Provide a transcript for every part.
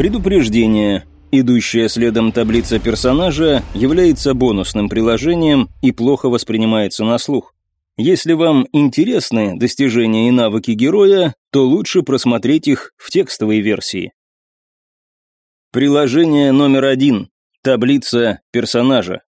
Предупреждение. Идущая следом таблица персонажа является бонусным приложением и плохо воспринимается на слух. Если вам интересны достижения и навыки героя, то лучше просмотреть их в текстовой версии. Приложение номер один. Таблица персонажа.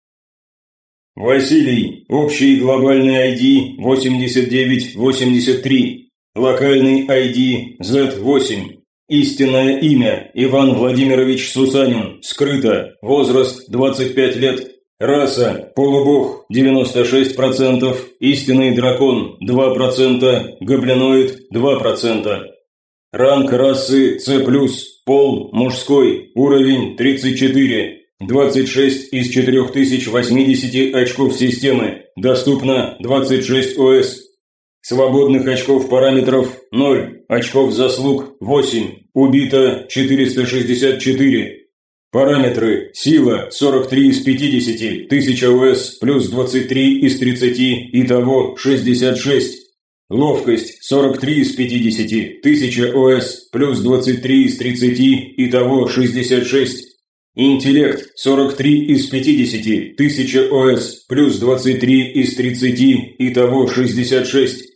Василий. Общий глобальный ID 8983. Локальный ID Z8. Истинное имя Иван Владимирович Сусанин. Скрыто. Возраст 25 лет. Раса полубог 96%, истинный дракон 2%, гоблиноид 2%. Ранг расы С+, пол мужской, уровень 34, 26 из 4080 очков системы, доступно 26 ОС. Свободных очков параметров 0, очков заслуг 8, убито 464. Параметры. Сила 43 из 50, 1000 ОС плюс 23 из 30, итого 66. Ловкость 43 из 50, 1000 ОС плюс 23 из 30, итого 66. Интеллект 43 из 50, 1000 ОС плюс 23 из 30, итого 66.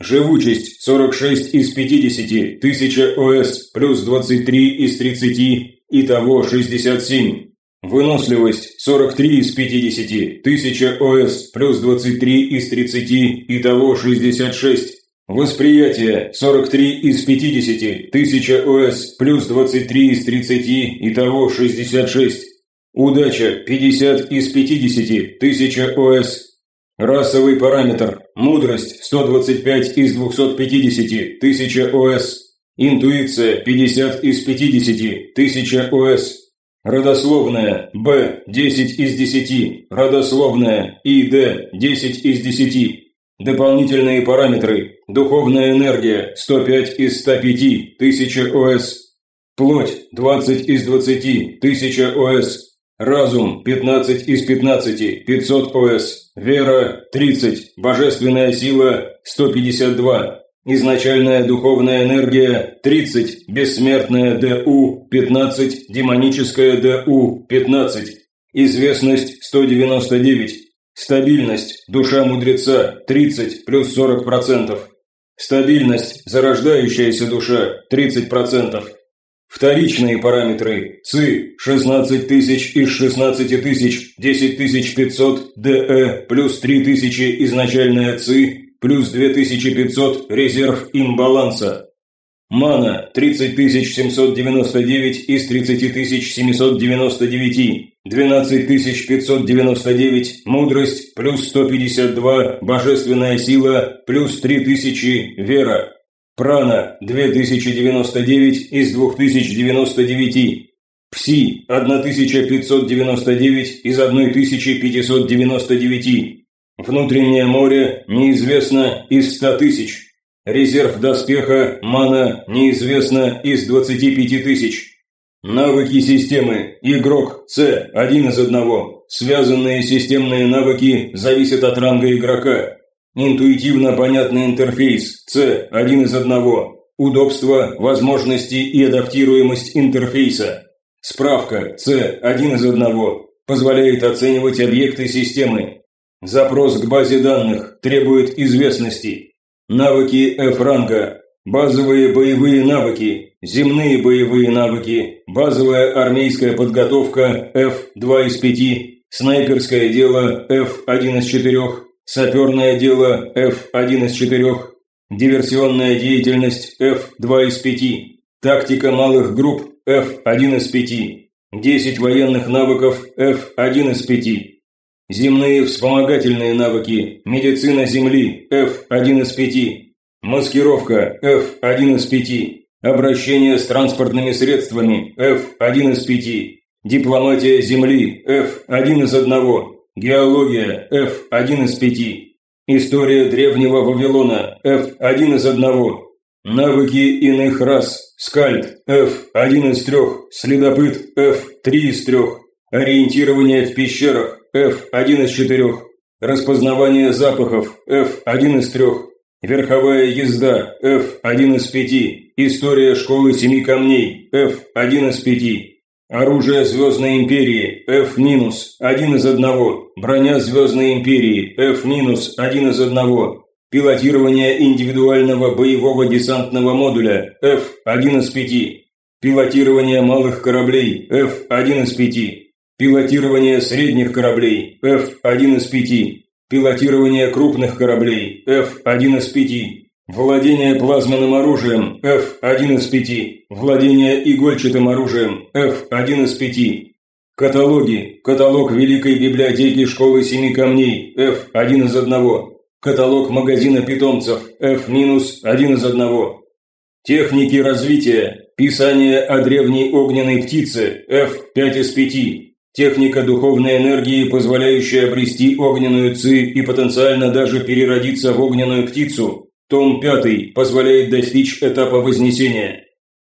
Живучесть 46 из 50, 1000 ОС плюс 23 из 30, итого 67. Выносливость 43 из 50, 1000 ОС плюс 23 из 30, итого 66. Восприятие 43 из 50, 1000 ОС плюс 23 из 30, итого 66. Удача 50 из 50, 1000 ОС. Расовый параметр. Мудрость 125 из 250, 1000 ОС. Интуиция 50 из 50, 1000 ОС. Родословная Б 10 из 10, родословная ИД 10 из 10. Дополнительные параметры. Духовная энергия 105 из 105, 1000 ОС. Плоть 20 из 20, 1000 ОС. Разум 15 из 15, 500 ОС. Вера 30, божественная сила 152, Изначальная духовная энергия 30, бессмертная ДУ 15, демоническая ДУ 15, известность 199, стабильность душа мудреца 30 плюс 40%, стабильность зарождающаяся душа 30%, вторичные параметры ЦИ 16 тысяч из 16 тысяч 10 500 ДЭ плюс 3000 изначальная ЦИ плюс 2500 резерв имбаланса. Мана 30799 из 30799, 12599 мудрость плюс 152 божественная сила плюс 3000 вера. Прана 2099 из 2099. Пси 1599 из 1599. Внутреннее море неизвестно из 100 тысяч. Резерв доспеха мана неизвестно из 25 тысяч. Навыки системы. Игрок С. Один из одного. Связанные системные навыки зависят от ранга игрока. Интуитивно понятный интерфейс. С. Один из одного. Удобство, возможности и адаптируемость интерфейса. Справка. С. Один из одного. Позволяет оценивать объекты системы, Запрос к базе данных требует известности. Навыки F-ранга. Базовые боевые навыки. Земные боевые навыки. Базовая армейская подготовка F2 из 5. Снайперское дело F1 из 4. Саперное дело F1 из 4. Диверсионная деятельность F2 из 5. Тактика малых групп F1 из 5. 10 военных навыков F1 из 5. Земные вспомогательные навыки. Медицина Земли. F1 из 5. Маскировка. F1 из 5. Обращение с транспортными средствами. F1 из 5. Дипломатия Земли. F1 из 1. Геология. F1 из 5. История древнего Вавилона. F1 из 1. Навыки иных рас. Скальд. F1 из 3. Следопыт. F3 из 3. Ориентирование в пещерах. F1 из 4. Распознавание запахов F1 из 3. Верховая езда F1 из 5. История школы семи камней, F, один из пяти. Оружие Звездной Империи, F-, один из одного. Броня Звездной Империи, F-, один из одного. Пилотирование индивидуального боевого десантного модуля, F, один из пяти. Пилотирование малых кораблей, F, один из пяти. Пилотирование средних кораблей, F, один из пяти. Пилотирование крупных кораблей, F, один из пяти. Владение плазменным оружием F1 из 5. Владение игольчатым оружием F1 из 5. Каталоги. Каталог Великой библиотеки Школы Семи Камней F1 из 1. Каталог магазина питомцев F-1 из 1. Техники развития. Писание о древней огненной птице F5 из 5. Техника духовной энергии, позволяющая обрести огненную ци и потенциально даже переродиться в огненную птицу том 5 позволяет достичь этапа вознесения.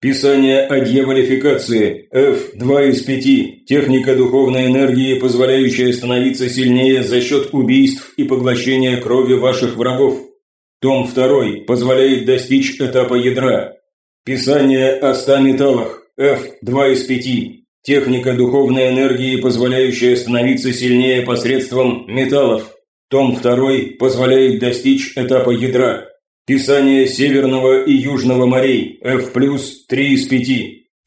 Писание о дьяволификации F2 из 5. Техника духовной энергии, позволяющая становиться сильнее за счет убийств и поглощения крови ваших врагов. Том 2 позволяет достичь этапа ядра. Писание о 100 металлах F2 из 5. Техника духовной энергии, позволяющая становиться сильнее посредством металлов. Том 2 позволяет достичь этапа ядра. Писание Северного и Южного морей, F+, 3 из 5.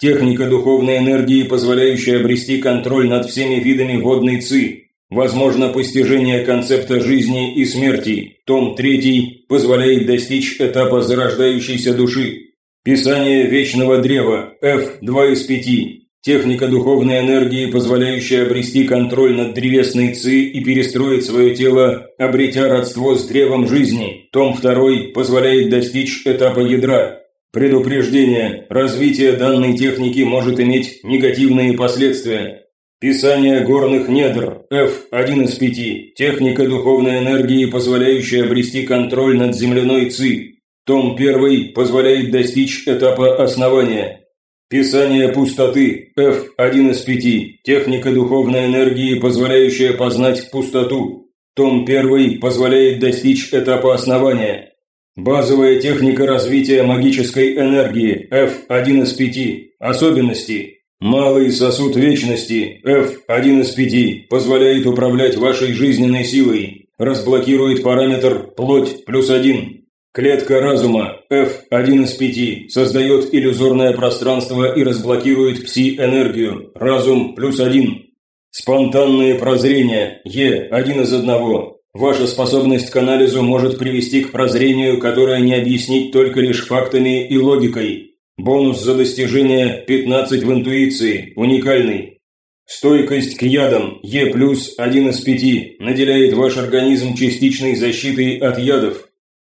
Техника духовной энергии, позволяющая обрести контроль над всеми видами водной ци. Возможно постижение концепта жизни и смерти. Том 3 позволяет достичь этапа зарождающейся души. Писание Вечного Древа, F2 из 5. Техника духовной энергии, позволяющая обрести контроль над древесной ци и перестроить свое тело, обретя родство с древом жизни. Том 2 позволяет достичь этапа ядра. Предупреждение. Развитие данной техники может иметь негативные последствия. Писание горных недр. F. 1 из 5. Техника духовной энергии, позволяющая обрести контроль над земляной ци. Том 1 позволяет достичь этапа основания. Писание пустоты, F1 из 5, техника духовной энергии, позволяющая познать пустоту. Том 1 позволяет достичь этапа основания. Базовая техника развития магической энергии, F1 из 5, особенности. Малый сосуд вечности, F1 из 5, позволяет управлять вашей жизненной силой. Разблокирует параметр плоть плюс 1. Клетка разума F1 из 5 создает иллюзорное пространство и разблокирует пси-энергию. Разум плюс 1. Спонтанные прозрения Е1 из 1. Ваша способность к анализу может привести к прозрению, которое не объяснить только лишь фактами и логикой. Бонус за достижение 15 в интуиции, уникальный. Стойкость к ядам Е плюс 1 из 5 наделяет ваш организм частичной защитой от ядов.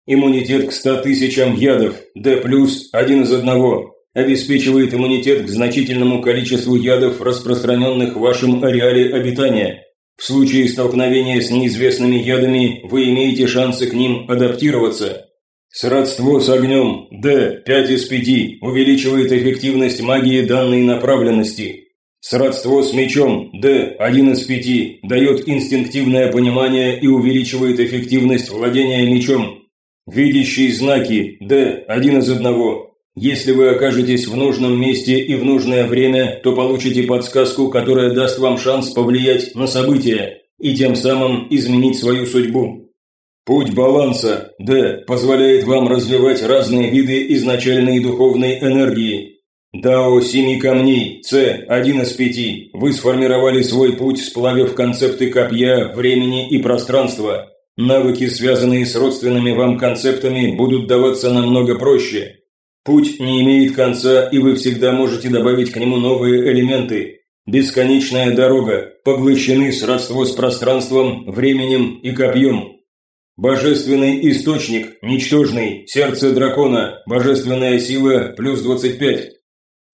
Иммунитет к 100 тысячам ядов, D+, один из одного. Обеспечивает иммунитет к значительному количеству ядов, распространенных в вашем ареале обитания. В случае столкновения с неизвестными ядами вы имеете шансы к ним адаптироваться. Сродство с огнем D 5 из 5 увеличивает эффективность магии данной направленности. Сродство с мечом D 1 из 5 дает инстинктивное понимание и увеличивает эффективность владения мечом. Видящие знаки Д один из одного. Если вы окажетесь в нужном месте и в нужное время, то получите подсказку, которая даст вам шанс повлиять на события и тем самым изменить свою судьбу. Путь баланса Д позволяет вам развивать разные виды изначальной духовной энергии. Дао семи камней С один из пяти. Вы сформировали свой путь, сплавив концепты копья, времени и пространства. Навыки, связанные с родственными вам концептами, будут даваться намного проще. Путь не имеет конца, и вы всегда можете добавить к нему новые элементы. Бесконечная дорога, поглощены сродство с пространством, временем и копьем. Божественный источник, ничтожный, сердце дракона, божественная сила плюс 25.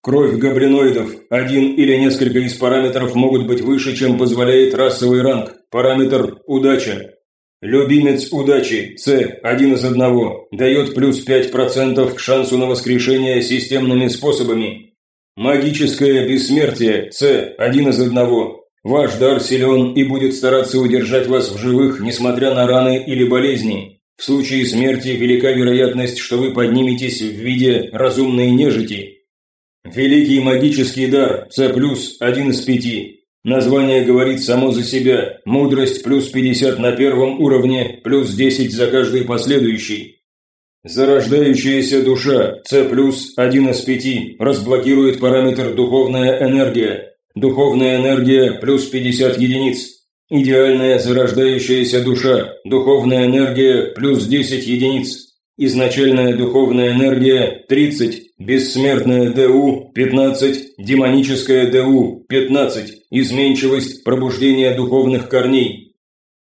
Кровь габриноидов, один или несколько из параметров могут быть выше, чем позволяет расовый ранг. Параметр – удача. Любимец удачи С один из одного дает плюс 5% к шансу на воскрешение системными способами. Магическое бессмертие С один из одного. Ваш дар силен и будет стараться удержать вас в живых, несмотря на раны или болезни. В случае смерти велика вероятность, что вы подниметесь в виде разумной нежити. Великий магический дар С+, один из пяти. Название говорит само за себя. Мудрость плюс 50 на первом уровне, плюс 10 за каждый последующий. Зарождающаяся душа С+, один из пяти, разблокирует параметр духовная энергия. Духовная энергия плюс 50 единиц. Идеальная зарождающаяся душа, духовная энергия плюс 10 единиц. Изначальная духовная энергия 30, бессмертная ДУ 15, демоническая ДУ 15, изменчивость пробуждения духовных корней.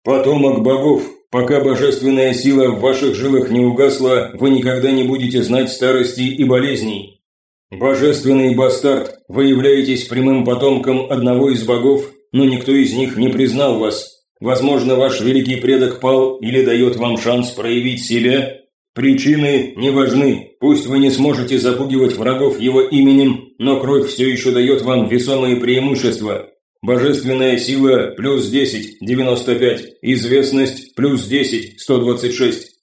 Потомок богов, пока божественная сила в ваших жилах не угасла, вы никогда не будете знать старости и болезней. Божественный бастард, вы являетесь прямым потомком одного из богов но никто из них не признал вас. Возможно, ваш великий предок пал или дает вам шанс проявить себя. Причины не важны. Пусть вы не сможете запугивать врагов его именем, но кровь все еще дает вам весомые преимущества. Божественная сила плюс 10, 95. Известность плюс 10, 126.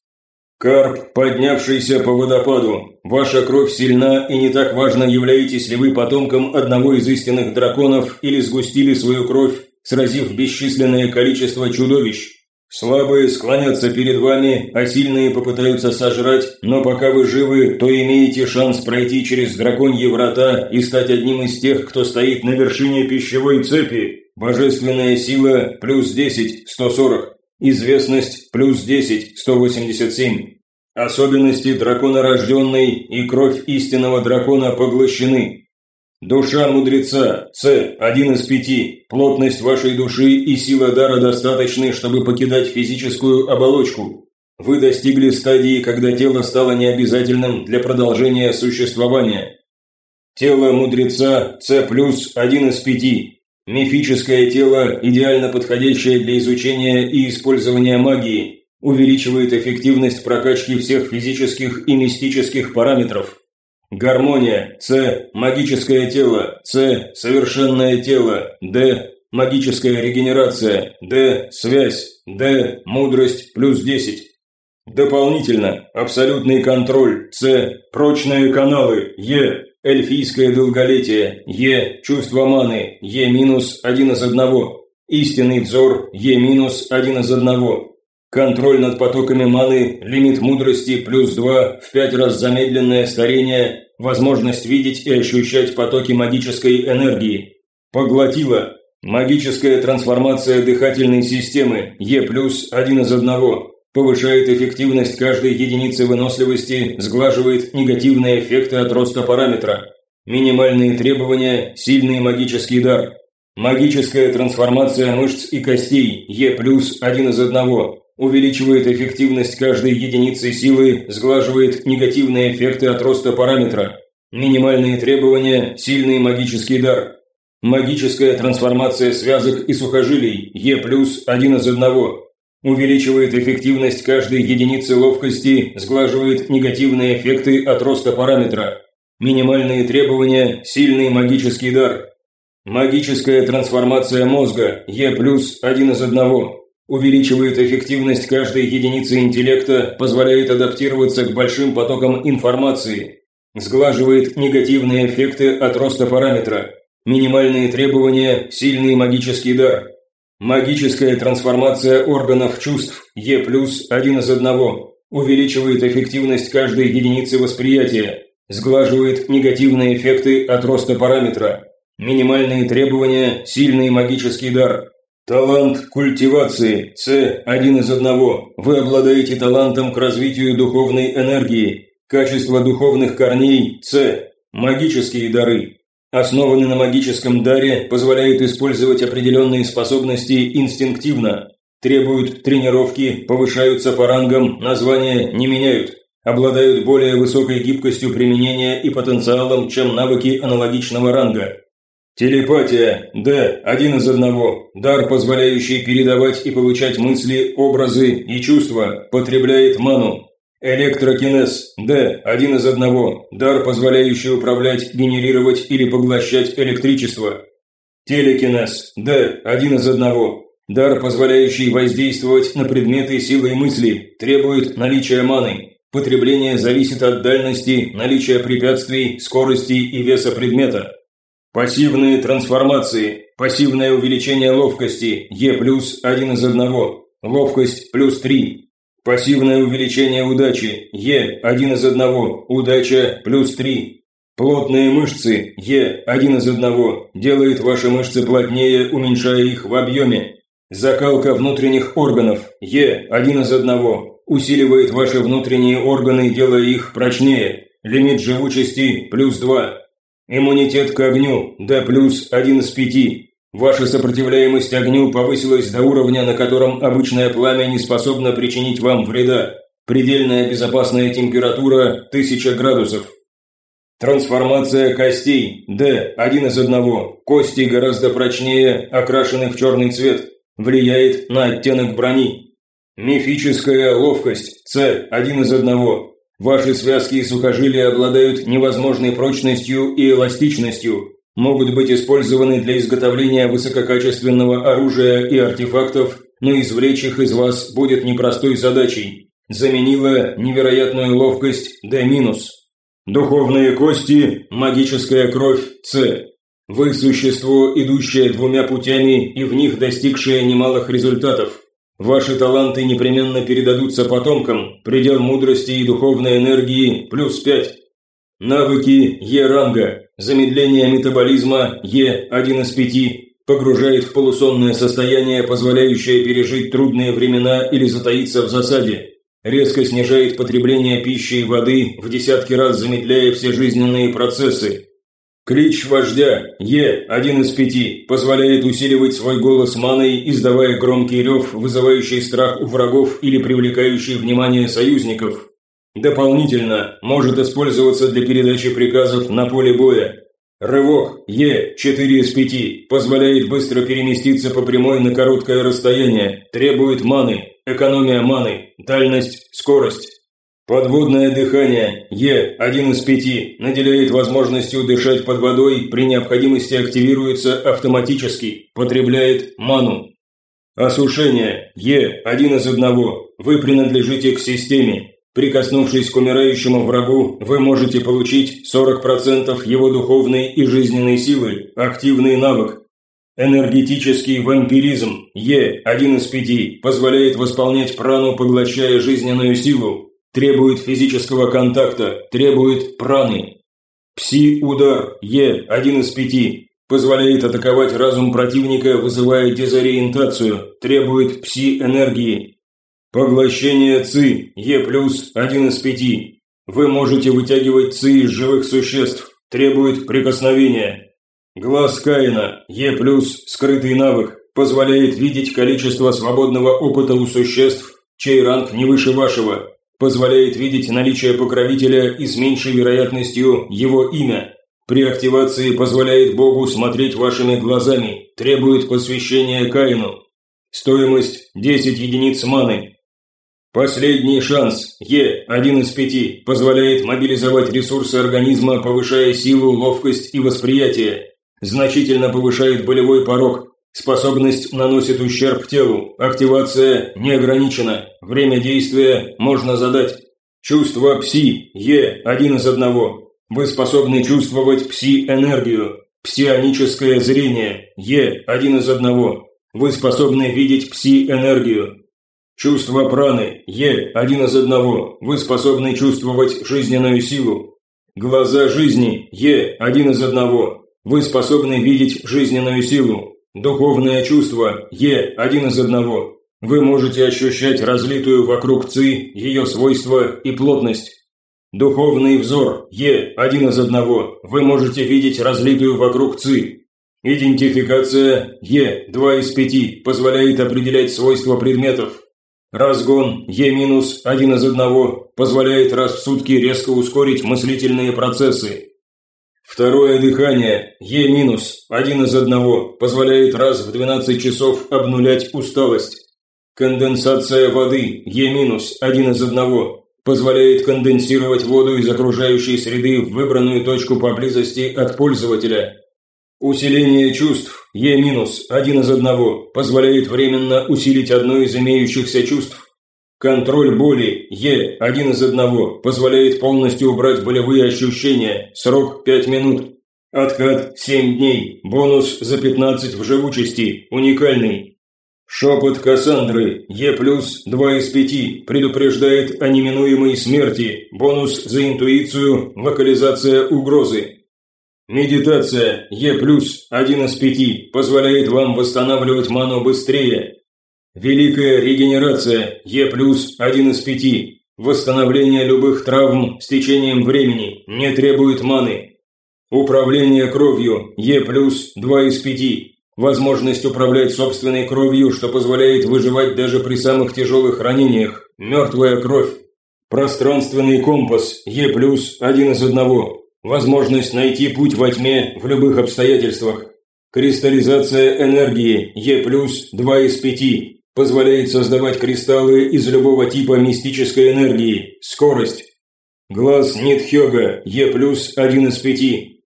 Карп, поднявшийся по водопаду. Ваша кровь сильна, и не так важно, являетесь ли вы потомком одного из истинных драконов или сгустили свою кровь, сразив бесчисленное количество чудовищ. Слабые склонятся перед вами, а сильные попытаются сожрать, но пока вы живы, то имеете шанс пройти через драконьи врата и стать одним из тех, кто стоит на вершине пищевой цепи. Божественная сила плюс 10, 140. Известность плюс 10, 187. Особенности дракона рожденный и кровь истинного дракона поглощены. Душа мудреца, С, один из пяти. Плотность вашей души и сила дара достаточны, чтобы покидать физическую оболочку. Вы достигли стадии, когда тело стало необязательным для продолжения существования. Тело мудреца С+, один из пяти. Мифическое тело, идеально подходящее для изучения и использования магии, увеличивает эффективность прокачки всех физических и мистических параметров. Гармония, С, магическое тело, С, совершенное тело, Д, магическая регенерация, Д, связь, Д, мудрость, плюс 10. Дополнительно, абсолютный контроль, С, прочные каналы, Е, Эльфийское долголетие, Е, чувство маны, Е минус один из одного. Истинный взор, Е минус один из одного. Контроль над потоками маны, лимит мудрости плюс два, в пять раз замедленное старение, возможность видеть и ощущать потоки магической энергии. Поглотила. Магическая трансформация дыхательной системы, Е плюс один из одного повышает эффективность каждой единицы выносливости, сглаживает негативные эффекты от роста параметра. Минимальные требования – сильный магический дар. Магическая трансформация мышц и костей Е+, один из одного. Увеличивает эффективность каждой единицы силы, сглаживает негативные эффекты от роста параметра. Минимальные требования – сильный магический дар. Магическая трансформация связок и сухожилий Е+, один из одного увеличивает эффективность каждой единицы ловкости, сглаживает негативные эффекты от роста параметра. Минимальные требования – сильный магический дар. Магическая трансформация мозга Е+, один из одного. Увеличивает эффективность каждой единицы интеллекта, позволяет адаптироваться к большим потокам информации. Сглаживает негативные эффекты от роста параметра. Минимальные требования – сильный магический дар. Магическая трансформация органов чувств Е+, один из одного. Увеличивает эффективность каждой единицы восприятия. Сглаживает негативные эффекты от роста параметра. Минимальные требования – сильный магический дар. Талант культивации С один из одного. Вы обладаете талантом к развитию духовной энергии. Качество духовных корней С. Магические дары основанный на магическом даре, позволяют использовать определенные способности инстинктивно, требуют тренировки, повышаются по рангам, названия не меняют, обладают более высокой гибкостью применения и потенциалом, чем навыки аналогичного ранга. Телепатия. Д. Один из одного. Дар, позволяющий передавать и получать мысли, образы и чувства, потребляет ману. Электрокинез. Д. Один из одного. Дар, позволяющий управлять, генерировать или поглощать электричество. Телекинез. Д. Один из одного. Дар, позволяющий воздействовать на предметы силой мысли, требует наличия маны. Потребление зависит от дальности, наличия препятствий, скорости и веса предмета. Пассивные трансформации. Пассивное увеличение ловкости. Е плюс 1 из 1. Ловкость плюс 3. Пассивное увеличение удачи. Е 1 из 1. Удача плюс 3. Плотные мышцы. Е 1 из 1. Делает ваши мышцы плотнее, уменьшая их в объеме. Закалка внутренних органов. Е. Один из одного. Усиливает ваши внутренние органы, делая их прочнее. Лимит живучести плюс 2. Иммунитет к огню Д плюс 1 из 5. Ваша сопротивляемость огню повысилась до уровня, на котором обычное пламя не способно причинить вам вреда. Предельная безопасная температура 1000 градусов. Трансформация костей Д. Один из одного. Кости гораздо прочнее, окрашены в черный цвет влияет на оттенок брони. Мифическая ловкость С один из одного. Ваши связки и сухожилия обладают невозможной прочностью и эластичностью, могут быть использованы для изготовления высококачественного оружия и артефактов, но извлечь их из вас будет непростой задачей. Заменила невероятную ловкость D-. Духовные кости, магическая кровь С. Вы – существо, идущее двумя путями и в них достигшее немалых результатов. Ваши таланты непременно передадутся потомкам, предел мудрости и духовной энергии – плюс пять. Навыки Е-ранга, замедление метаболизма Е1 из 5, погружает в полусонное состояние, позволяющее пережить трудные времена или затаиться в засаде. Резко снижает потребление пищи и воды, в десятки раз замедляя все жизненные процессы, Клич вождя Е, один из пяти, позволяет усиливать свой голос маной, издавая громкий рев, вызывающий страх у врагов или привлекающий внимание союзников. Дополнительно может использоваться для передачи приказов на поле боя. Рывок Е, 4 из 5, позволяет быстро переместиться по прямой на короткое расстояние, требует маны, экономия маны, дальность, скорость. Подводное дыхание Е, один из пяти, наделяет возможностью дышать под водой, при необходимости активируется автоматически, потребляет ману. Осушение Е, один из одного, вы принадлежите к системе. Прикоснувшись к умирающему врагу, вы можете получить 40% его духовной и жизненной силы, активный навык. Энергетический вампиризм Е, один из пяти, позволяет восполнять прану, поглощая жизненную силу, Требует физического контакта, требует праны. Пси-удар Е, один из пяти. Позволяет атаковать разум противника, вызывая дезориентацию, требует пси-энергии. Поглощение ЦИ Е+, один из пяти. Вы можете вытягивать ЦИ из живых существ, требует прикосновения. Глаз Каина Е+, скрытый навык, позволяет видеть количество свободного опыта у существ, чей ранг не выше вашего, Позволяет видеть наличие покровителя и с меньшей вероятностью его имя. При активации позволяет Богу смотреть вашими глазами, требует посвящения Каину. Стоимость 10 единиц маны. Последний шанс, Е, один из пяти, позволяет мобилизовать ресурсы организма, повышая силу, ловкость и восприятие. Значительно повышает болевой порог, Способность наносит ущерб телу. Активация не ограничена. Время действия можно задать. Чувство пси Е один из одного. Вы способны чувствовать пси-энергию. Псионическое зрение Е один из одного. Вы способны видеть пси-энергию. Чувство праны Е один из одного. Вы способны чувствовать жизненную силу. Глаза жизни Е один из одного. Вы способны видеть жизненную силу. Духовное чувство Е один из одного. Вы можете ощущать разлитую вокруг ЦИ, ее свойства и плотность. Духовный взор Е один из одного. Вы можете видеть разлитую вокруг ЦИ. Идентификация Е два из пяти позволяет определять свойства предметов. Разгон Е минус один из одного позволяет раз в сутки резко ускорить мыслительные процессы. Второе дыхание, Е-, один из одного, позволяет раз в 12 часов обнулять усталость. Конденсация воды, Е-, один из одного, позволяет конденсировать воду из окружающей среды в выбранную точку поблизости от пользователя. Усиление чувств Е-1 из одного позволяет временно усилить одно из имеющихся чувств. Контроль боли Е1 из одного позволяет полностью убрать болевые ощущения. Срок 5 минут. Откат 7 дней. Бонус за 15 в живучести. Уникальный. Шепот Кассандры Е плюс 2 из 5 предупреждает о неминуемой смерти. Бонус за интуицию, локализация угрозы. Медитация Е плюс 1 из 5 позволяет вам восстанавливать ману быстрее. Великая регенерация Е плюс 1 из 5. Восстановление любых травм с течением времени не требует маны. Управление кровью Е плюс 2 из 5. Возможность управлять собственной кровью, что позволяет выживать даже при самых тяжелых ранениях. Мертвая кровь. Пространственный компас Е плюс 1 из 1. Возможность найти путь во тьме в любых обстоятельствах. Кристаллизация энергии Е плюс 2 из 5. Позволяет создавать кристаллы из любого типа мистической энергии. Скорость. Глаз Нитхёга Е плюс 1 из 5.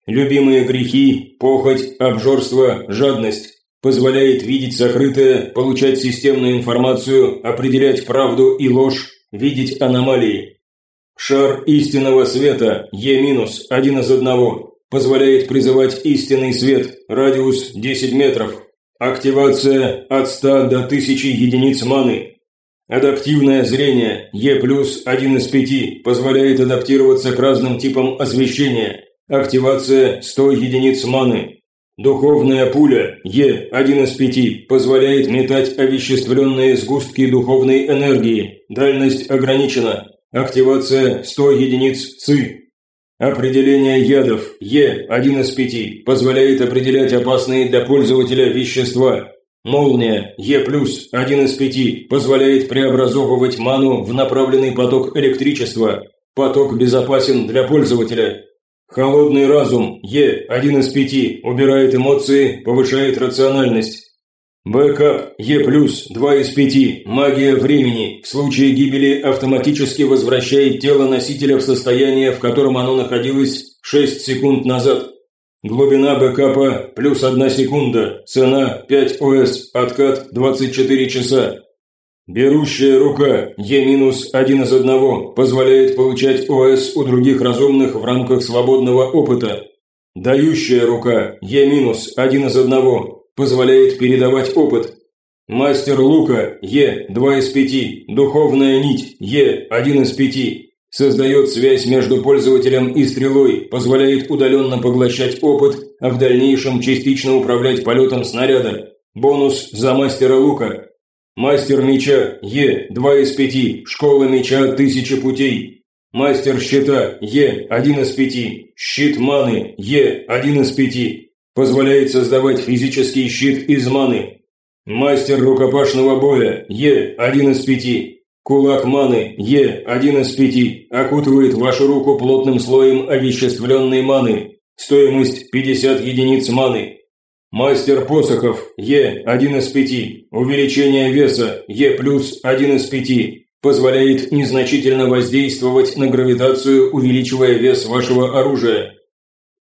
Любимые грехи, похоть, обжорство, жадность. Позволяет видеть сокрытое, получать системную информацию, определять правду и ложь, видеть аномалии. Шар истинного света, Е-1 из одного. Позволяет призывать истинный свет, радиус 10 метров. Активация от 100 до 1000 единиц маны. Адаптивное зрение, Е+1 из 5, позволяет адаптироваться к разным типам освещения. Активация 100 единиц маны. Духовная пуля Е1 из 5 позволяет метать овеществленные сгустки духовной энергии. Дальность ограничена. Активация 100 единиц ЦИ. Определение ядов Е1 из 5 позволяет определять опасные для пользователя вещества. Молния Е+, 1 из 5 позволяет преобразовывать ману в направленный поток электричества. Поток безопасен для пользователя. Холодный разум Е, один из пяти, убирает эмоции, повышает рациональность. Бэкап Е+, два из пяти, магия времени, в случае гибели автоматически возвращает тело носителя в состояние, в котором оно находилось 6 секунд назад. Глубина бэкапа плюс 1 секунда, цена 5 ОС, откат 24 часа. Берущая рука Е-1 из одного позволяет получать ОС у других разумных в рамках свободного опыта. Дающая рука Е-1 из одного позволяет передавать опыт. Мастер лука Е2 из 5, духовная нить Е1 из 5, создает связь между пользователем и стрелой, позволяет удаленно поглощать опыт, а в дальнейшем частично управлять полетом снаряда. Бонус за мастера лука Мастер меча Е, 2 из 5, школа меча тысячи путей. Мастер щита Е, 1 из 5, щит маны Е, 1 из 5. Позволяет создавать физический щит из маны. Мастер рукопашного боя Е, 1 из 5. Кулак маны Е, 1 из 5, окутывает вашу руку плотным слоем овеществленной маны. Стоимость 50 единиц маны. Мастер посохов Е, 1 из 5. Увеличение веса Е+, 1 из 5. Позволяет незначительно воздействовать на гравитацию, увеличивая вес вашего оружия.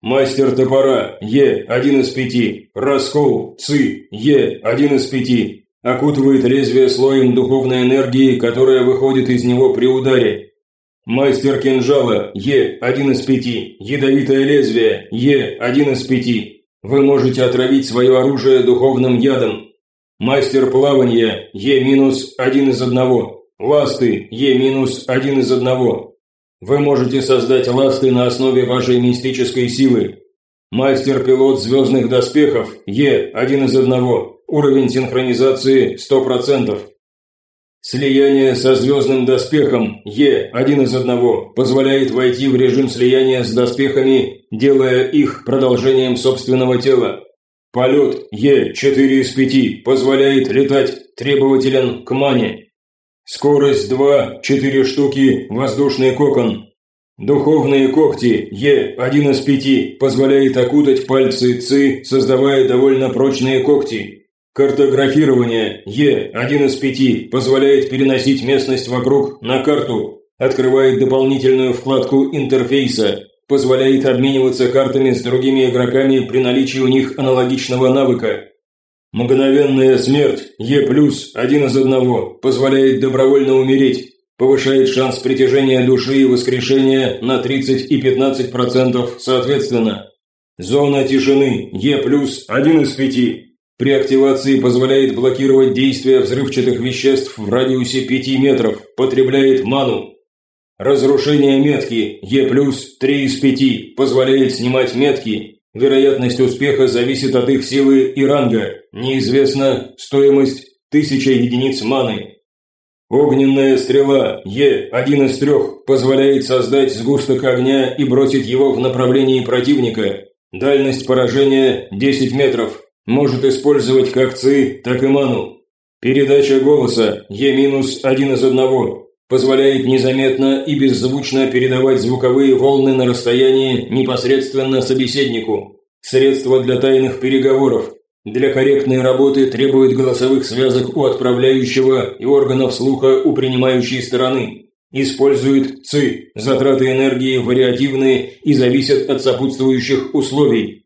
Мастер топора Е, 1 из 5. Раскол ЦИ Е, 1 из 5. Окутывает лезвие слоем духовной энергии, которая выходит из него при ударе. Мастер кинжала Е, 1 из 5. Ядовитое лезвие Е, 1 из 5. Вы можете отравить свое оружие духовным ядом. Мастер плавания Е минус один из одного. Ласты Е минус один из одного. Вы можете создать ласты на основе вашей мистической силы. Мастер-пилот звездных доспехов Е один из одного. Уровень синхронизации 100%. Слияние со звездным доспехом Е один из одного позволяет войти в режим слияния с доспехами, делая их продолжением собственного тела. Полет Е 4 из 5 позволяет летать, требователен к мане. Скорость 2, 4 штуки, воздушный кокон. Духовные когти Е 1 из 5 позволяет окутать пальцы ЦИ, создавая довольно прочные когти. Картографирование Е1 из 5 позволяет переносить местность вокруг на карту, открывает дополнительную вкладку интерфейса. позволяет обмениваться картами с другими игроками при наличии у них аналогичного навыка. Мгновенная смерть Е+, один из одного, позволяет добровольно умереть, повышает шанс притяжения души и воскрешения на 30 и 15% соответственно. Зона тишины Е+, один из пяти. При активации позволяет блокировать действие взрывчатых веществ в радиусе 5 метров, потребляет ману. Разрушение метки Е+, 3 из 5, позволяет снимать метки, Вероятность успеха зависит от их силы и ранга. Неизвестна стоимость 1000 единиц маны. Огненная стрела Е, один из трех, позволяет создать сгусток огня и бросить его в направлении противника. Дальность поражения 10 метров. Может использовать как ЦИ, так и ману. Передача голоса Е минус один из одного позволяет незаметно и беззвучно передавать звуковые волны на расстоянии непосредственно собеседнику. Средство для тайных переговоров. Для корректной работы требует голосовых связок у отправляющего и органов слуха у принимающей стороны. Использует ЦИ. Затраты энергии вариативные и зависят от сопутствующих условий.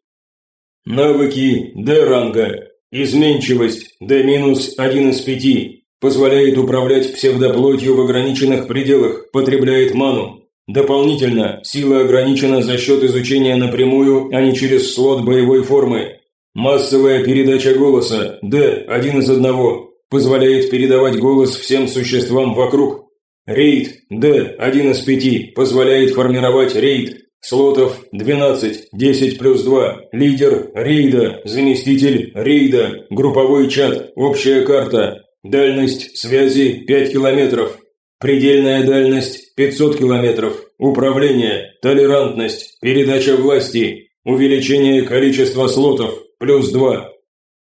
Навыки Д ранга. Изменчивость D-1 из 5. Позволяет управлять псевдоплотью в ограниченных пределах, потребляет ману. Дополнительно, сила ограничена за счет изучения напрямую, а не через слот боевой формы. Массовая передача голоса, D, один из одного, позволяет передавать голос всем существам вокруг. Рейд, D, один из пяти, позволяет формировать рейд. Слотов 12, 10 плюс 2, лидер рейда, заместитель рейда, групповой чат, общая карта, Дальность связи 5 километров. Предельная дальность 500 километров. Управление, толерантность, передача власти, увеличение количества слотов, плюс 2.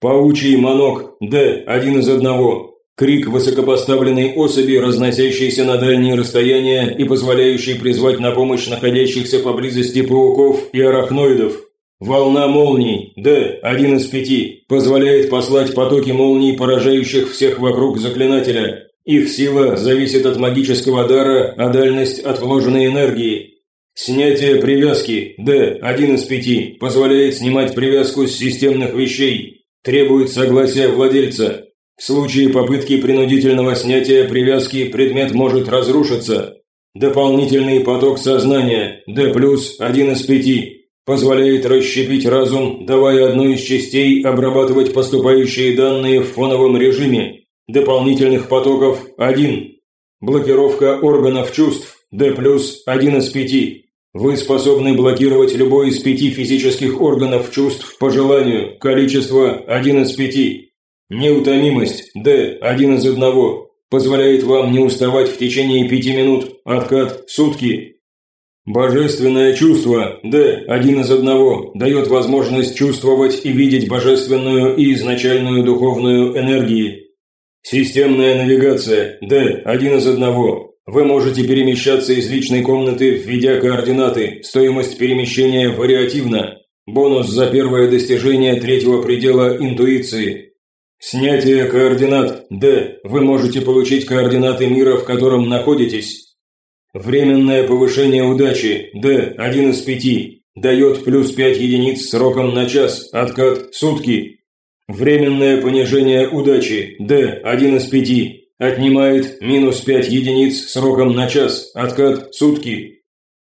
Паучий манок, Д, один из одного. Крик высокопоставленной особи, разносящийся на дальние расстояния и позволяющий призвать на помощь находящихся поблизости пауков и арахноидов. Волна молний, Д, один из пяти, позволяет послать потоки молний, поражающих всех вокруг заклинателя. Их сила зависит от магического дара, а дальность от вложенной энергии. Снятие привязки, Д, один из пяти, позволяет снимать привязку с системных вещей. Требует согласия владельца. В случае попытки принудительного снятия привязки предмет может разрушиться. Дополнительный поток сознания, D+, один из пяти, позволяет расщепить разум, давая одну из частей обрабатывать поступающие данные в фоновом режиме. Дополнительных потоков – 1. Блокировка органов чувств – D+, 1 из 5. Вы способны блокировать любой из пяти физических органов чувств по желанию, количество – 1 из 5. Неутомимость – D, 1 из 1. Позволяет вам не уставать в течение 5 минут, откат – сутки, Божественное чувство, Д, один из одного, дает возможность чувствовать и видеть божественную и изначальную духовную энергии. Системная навигация, Д, один из одного. Вы можете перемещаться из личной комнаты, введя координаты. Стоимость перемещения вариативна. Бонус за первое достижение третьего предела интуиции. Снятие координат, Д. Вы можете получить координаты мира, в котором находитесь. Временное повышение удачи, D, один из пяти, дает плюс 5 единиц сроком на час, откат сутки. Временное понижение удачи, D, один из пяти, отнимает минус 5 единиц сроком на час, откат сутки.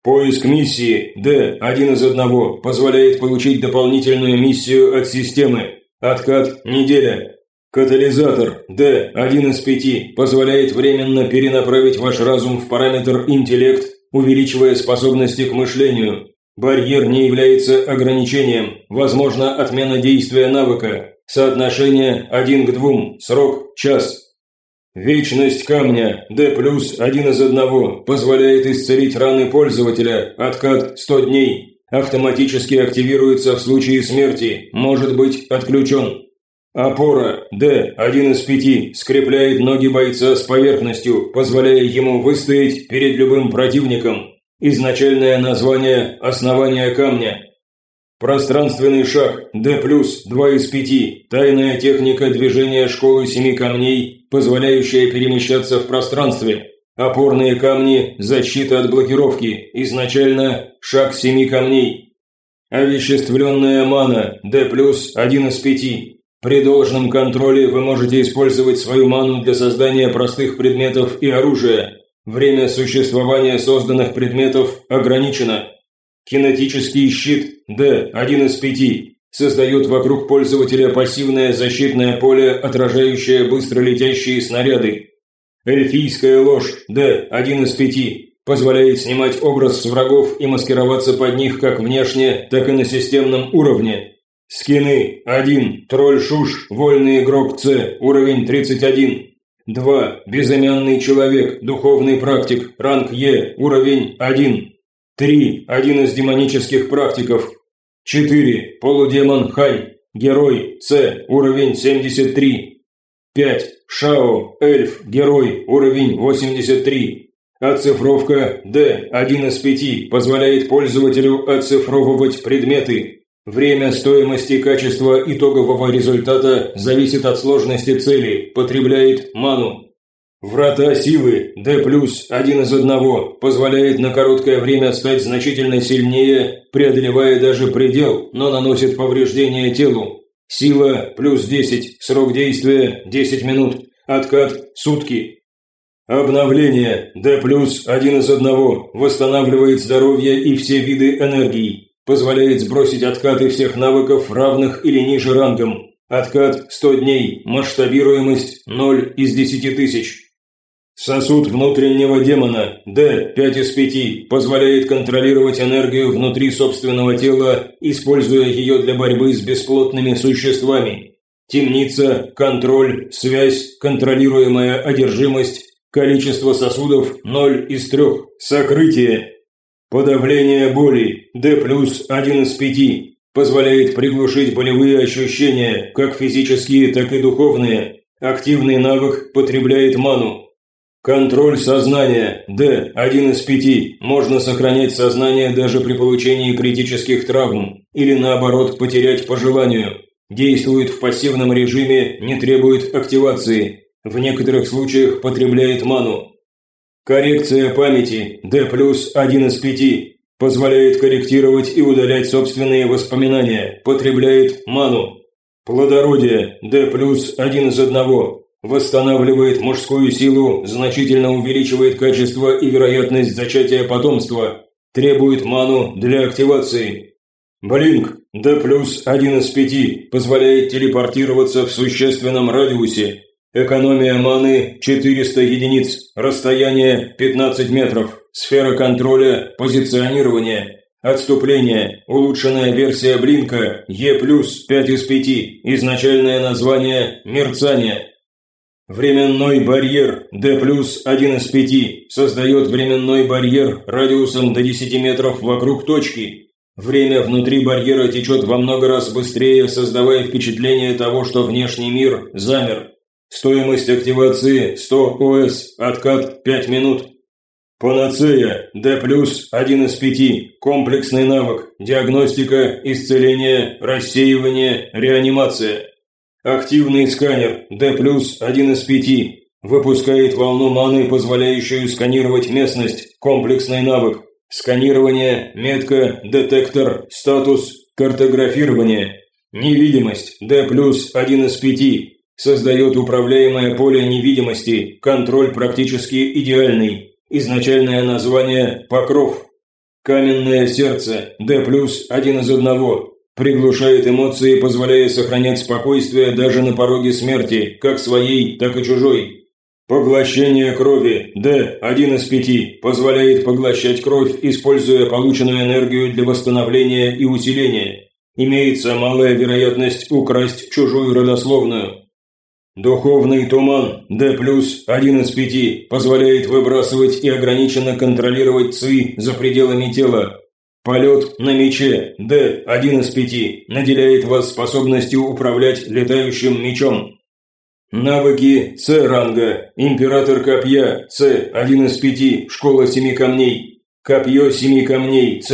Поиск миссии, D, один из одного, позволяет получить дополнительную миссию от системы, откат неделя. Катализатор D, один из пяти, позволяет временно перенаправить ваш разум в параметр интеллект, увеличивая способности к мышлению. Барьер не является ограничением, возможно отмена действия навыка. Соотношение 1 к 2, срок – час. Вечность камня D+, один из одного, позволяет исцелить раны пользователя, откат 100 дней. Автоматически активируется в случае смерти, может быть отключен. Опора Д, один из пяти, скрепляет ноги бойца с поверхностью, позволяя ему выстоять перед любым противником. Изначальное название «Основание камня». Пространственный шаг D+, 2 из 5, тайная техника движения школы семи камней, позволяющая перемещаться в пространстве. Опорные камни – защита от блокировки. Изначально шаг семи камней. Овеществленная мана – D+, один из пяти. При должном контроле вы можете использовать свою ману для создания простых предметов и оружия. Время существования созданных предметов ограничено. Кинетический щит D, один из пяти. Создает вокруг пользователя пассивное защитное поле, отражающее быстро летящие снаряды. Эльфийская ложь D, один из пяти. Позволяет снимать образ с врагов и маскироваться под них как внешне, так и на системном уровне. Скины 1. Тролль Шуш, вольный игрок С, уровень 31. 2. Безымянный человек, духовный практик, ранг Е, уровень 1. 3. Один из демонических практиков. 4. Полудемон Хань, герой С, уровень 73. 5. Шао, эльф, герой, уровень 83. Оцифровка D, один из пяти, позволяет пользователю оцифровывать предметы. Время, стоимость и качество итогового результата зависит от сложности цели, потребляет ману. Врата силы D+, один из одного, позволяет на короткое время стать значительно сильнее, преодолевая даже предел, но наносит повреждения телу. Сила плюс 10, срок действия 10 минут, откат сутки. Обновление D+, один из одного, восстанавливает здоровье и все виды энергии, Позволяет сбросить откаты всех навыков равных или ниже рангом. Откат 100 дней, масштабируемость 0 из 10 тысяч. Сосуд внутреннего демона D 5 из 5 позволяет контролировать энергию внутри собственного тела, используя ее для борьбы с бесплотными существами. Темница, контроль, связь, контролируемая одержимость, количество сосудов 0 из 3, сокрытие, Подавление боли D+, один из пяти, позволяет приглушить болевые ощущения, как физические, так и духовные. Активный навык потребляет ману. Контроль сознания D, один из пяти, можно сохранять сознание даже при получении критических травм, или наоборот потерять по желанию. Действует в пассивном режиме, не требует активации. В некоторых случаях потребляет ману. Коррекция памяти D+, один из пяти. Позволяет корректировать и удалять собственные воспоминания. Потребляет ману. Плодородие D+, один из одного. Восстанавливает мужскую силу, значительно увеличивает качество и вероятность зачатия потомства. Требует ману для активации. Блинк D+, один из пяти. Позволяет телепортироваться в существенном радиусе. Экономия маны 400 единиц, расстояние 15 метров, сфера контроля, позиционирование, отступление, улучшенная версия Блинка Е+, 5 из 5, изначальное название мерцание. Временной барьер D+, 1 из 5, создает временной барьер радиусом до 10 метров вокруг точки. Время внутри барьера течет во много раз быстрее, создавая впечатление того, что внешний мир замер. Стоимость активации 100 ОС, откат 5 минут. Панацея, D+, 1 из 5, комплексный навык, диагностика, исцеление, рассеивание, реанимация. Активный сканер, D+, 1 из 5, выпускает волну маны, позволяющую сканировать местность, комплексный навык. Сканирование, метка, детектор, статус, картографирование. Невидимость, D+, 1 из 5, Создает управляемое поле невидимости, контроль практически идеальный. Изначальное название «Покров». Каменное сердце, D+, один из одного. Приглушает эмоции, позволяя сохранять спокойствие даже на пороге смерти, как своей, так и чужой. Поглощение крови, D, один из пяти, позволяет поглощать кровь, используя полученную энергию для восстановления и усиления. Имеется малая вероятность украсть чужую родословную. Духовный туман D+, один из пяти, позволяет выбрасывать и ограниченно контролировать ЦИ за пределами тела. Полет на мече D, один из пяти, наделяет вас способностью управлять летающим мечом. Навыки С ранга, Император копья С, один из пяти, Школа семи камней. Копье семи камней С+,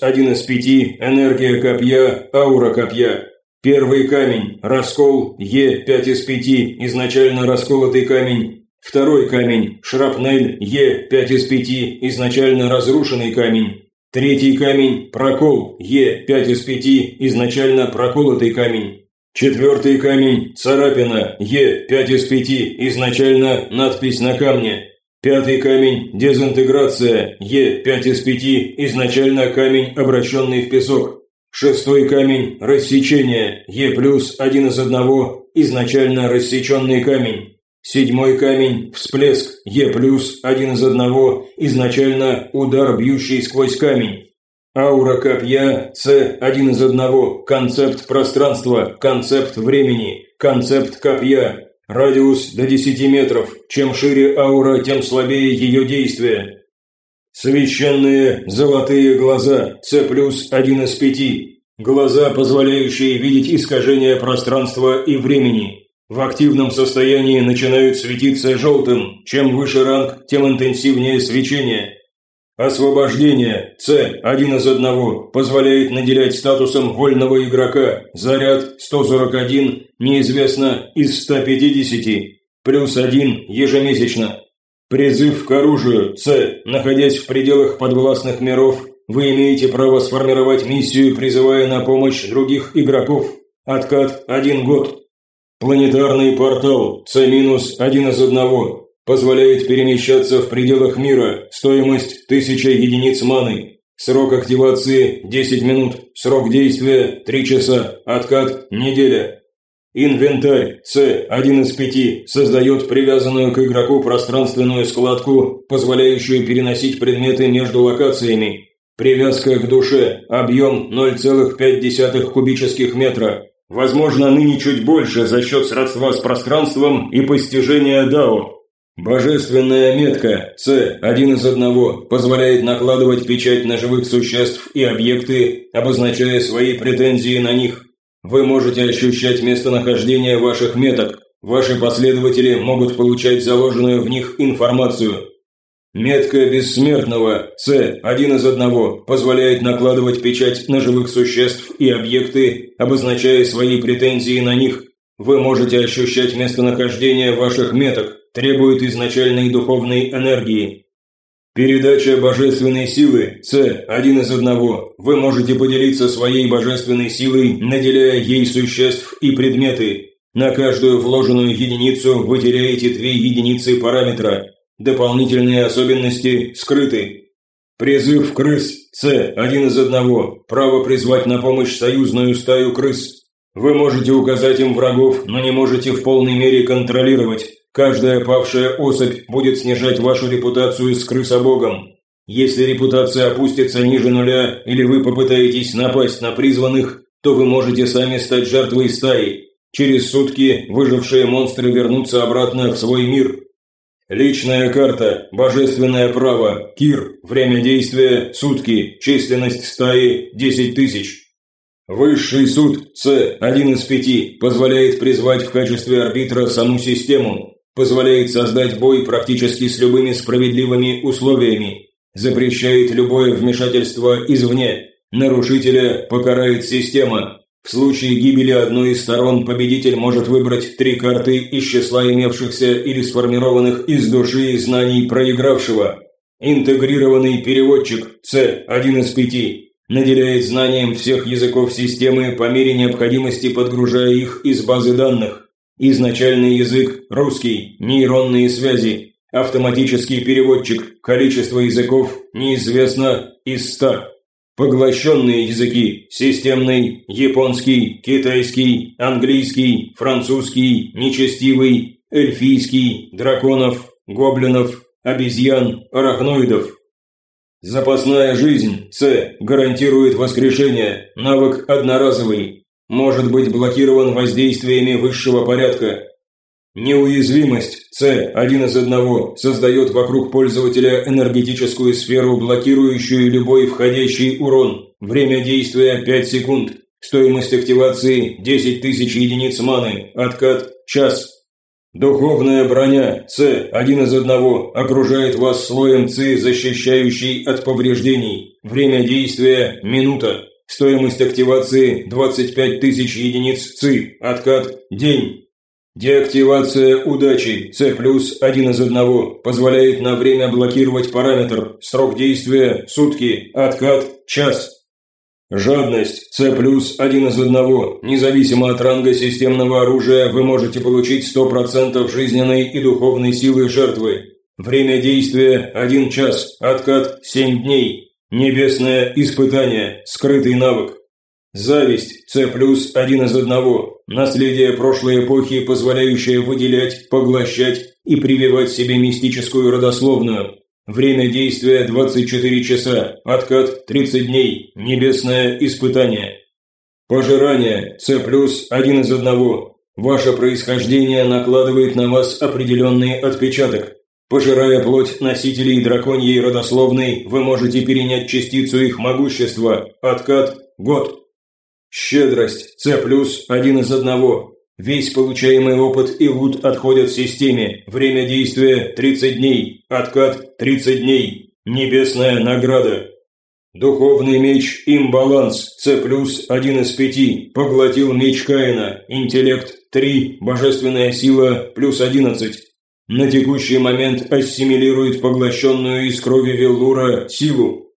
один из пяти, Энергия копья, Аура копья. Первый камень. Раскол Е5 из 5. Изначально расколотый камень. Второй камень – шрапнель Е5 из 5, изначально разрушенный камень. Третий камень – прокол Е5 из 5, изначально проколотый камень. Четвертый камень – царапина Е5 из 5, изначально надпись на камне. Пятый камень – дезинтеграция Е5 из 5, изначально камень, обращенный в песок. Шестой камень – рассечение Е плюс один из одного, изначально рассеченный камень. Седьмой камень – всплеск Е плюс один из одного, изначально удар, бьющий сквозь камень. Аура копья С один из одного, концепт пространства, концепт времени, концепт копья, радиус до 10 метров, чем шире аура, тем слабее ее действие. Священные золотые глаза С плюс один из пяти, глаза, позволяющие видеть искажения пространства и времени, в активном состоянии начинают светиться желтым. Чем выше ранг, тем интенсивнее свечение. Освобождение С один из одного позволяет наделять статусом вольного игрока. Заряд 141 неизвестно из 150. Плюс один ежемесячно. Призыв к оружию С, находясь в пределах подвластных миров, вы имеете право сформировать миссию, призывая на помощь других игроков. Откат один год. Планетарный портал С-1 из одного позволяет перемещаться в пределах мира, стоимость 1000 единиц маны. Срок активации 10 минут, срок действия 3 часа, откат неделя. Инвентарь С-1 из 5 создает привязанную к игроку пространственную складку, позволяющую переносить предметы между локациями. Привязка к душе, объем 0,5 кубических метра, Возможно, ныне чуть больше за счет сродства с пространством и постижения Дао. Божественная метка С один из одного позволяет накладывать печать на живых существ и объекты, обозначая свои претензии на них. Вы можете ощущать местонахождение ваших меток. Ваши последователи могут получать заложенную в них информацию. Метка бессмертного С один из одного позволяет накладывать печать на живых существ и объекты, обозначая свои претензии на них. Вы можете ощущать местонахождение ваших меток, требует изначальной духовной энергии. Передача божественной силы С один из одного. Вы можете поделиться своей божественной силой, наделяя ей существ и предметы. На каждую вложенную единицу вы теряете две единицы параметра. Дополнительные особенности скрыты. Призыв крыс С один из одного. Право призвать на помощь союзную стаю крыс. Вы можете указать им врагов, но не можете в полной мере контролировать. Каждая павшая особь будет снижать вашу репутацию с крысобогом. Если репутация опустится ниже нуля или вы попытаетесь напасть на призванных, то вы можете сами стать жертвой стаи. Через сутки выжившие монстры вернутся обратно в свой мир. Личная карта, божественное право, Кир, время действия, сутки, численность стаи 10 тысяч. Высший суд С, один из пяти, позволяет призвать в качестве арбитра саму систему, позволяет создать бой практически с любыми справедливыми условиями, запрещает любое вмешательство извне, нарушителя покарает система, в случае гибели одной из сторон победитель может выбрать три карты из числа имевшихся или сформированных из души и знаний проигравшего. Интегрированный переводчик С, один из пяти, наделяет знанием всех языков системы по мере необходимости подгружая их из базы данных. Изначальный язык – русский, нейронные связи. Автоматический переводчик, количество языков неизвестно из ста. Поглощенные языки – системный, японский, китайский, английский, французский, нечестивый, эльфийский, драконов, гоблинов, обезьян, арахноидов. Запасная жизнь С гарантирует воскрешение, навык одноразовый, может быть блокирован воздействиями высшего порядка, Неуязвимость С один из одного создает вокруг пользователя энергетическую сферу, блокирующую любой входящий урон. Время действия 5 секунд. Стоимость активации 10 тысяч единиц маны. Откат – час. Духовная броня С один из одного окружает вас слоем ЦИ, защищающий от повреждений. Время действия – минута. Стоимость активации 25 тысяч единиц ЦИ. Откат – день. Деактивация удачи С плюс один из одного позволяет на время блокировать параметр. Срок действия – сутки, откат – час. Жадность С плюс один из одного. Независимо от ранга системного оружия, вы можете получить 100% жизненной и духовной силы жертвы. Время действия – 1 час, откат – 7 дней. Небесное испытание, скрытый навык. Зависть С плюс один из одного. Наследие прошлой эпохи, позволяющее выделять, поглощать и прививать себе мистическую родословную. Время действия 24 часа, откат 30 дней, небесное испытание. Пожирание С плюс один из одного. Ваше происхождение накладывает на вас определенный отпечаток. Пожирая плоть носителей драконьей родословной, вы можете перенять частицу их могущества. Откат – год. Щедрость С плюс один из одного. Весь получаемый опыт и лут отходят системе. Время действия 30 дней. Откат 30 дней. Небесная награда. Духовный меч Имбаланс С плюс один из пяти. Поглотил меч Каина. Интеллект 3. Божественная сила плюс 11. На текущий момент ассимилирует поглощенную из крови Веллура силу.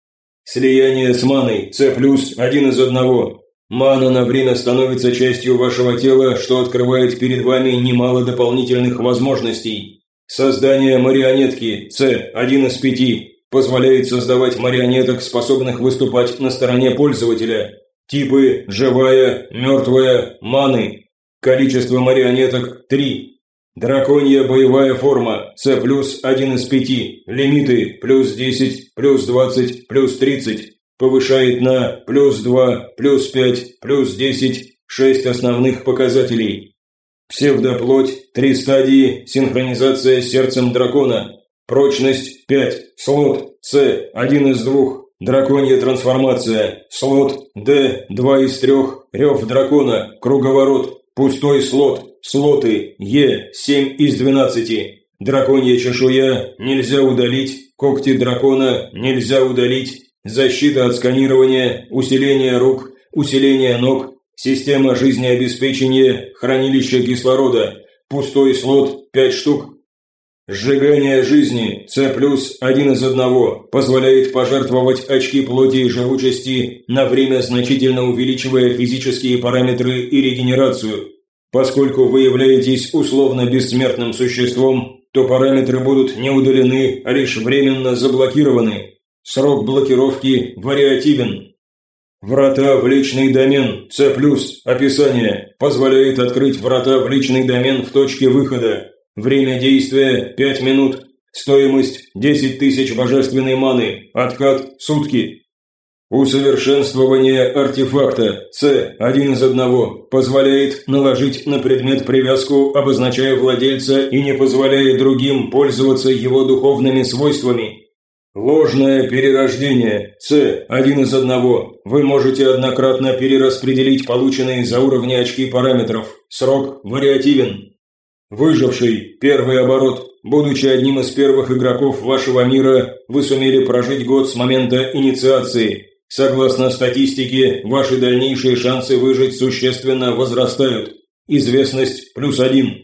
Слияние с маной С плюс один из одного. Мана на время становится частью вашего тела, что открывает перед вами немало дополнительных возможностей. Создание марионетки С, один из пяти, позволяет создавать марионеток, способных выступать на стороне пользователя. Типы живая, мертвая, маны. Количество марионеток – 3. Драконья боевая форма С плюс один из пяти. Лимиты плюс 10, плюс 20, плюс 30 повышает на плюс 2, плюс 5, плюс 10, 6 основных показателей. Псевдоплоть, 3 стадии, синхронизация с сердцем дракона. Прочность 5, слот С, 1 из 2, драконья трансформация, слот Д, 2 из 3, рев дракона, круговорот, пустой слот, слоты Е, 7 из 12. Драконья чешуя нельзя удалить, когти дракона нельзя удалить, Защита от сканирования, усиление рук, усиление ног, система жизнеобеспечения, хранилище кислорода, пустой слот 5 штук. Сжигание жизни С плюс один из одного позволяет пожертвовать очки плоти и живучести на время значительно увеличивая физические параметры и регенерацию. Поскольку вы являетесь условно бессмертным существом, то параметры будут не удалены, а лишь временно заблокированы. Срок блокировки вариативен. Врата в личный домен C+, описание, позволяет открыть врата в личный домен в точке выхода. Время действия 5 минут. Стоимость 10 тысяч божественной маны. Откат сутки. Усовершенствование артефакта С один из одного позволяет наложить на предмет привязку, обозначая владельца и не позволяя другим пользоваться его духовными свойствами. Ложное перерождение. С. Один из одного. Вы можете однократно перераспределить полученные за уровни очки параметров. Срок вариативен. Выживший. Первый оборот. Будучи одним из первых игроков вашего мира, вы сумели прожить год с момента инициации. Согласно статистике, ваши дальнейшие шансы выжить существенно возрастают. Известность плюс один.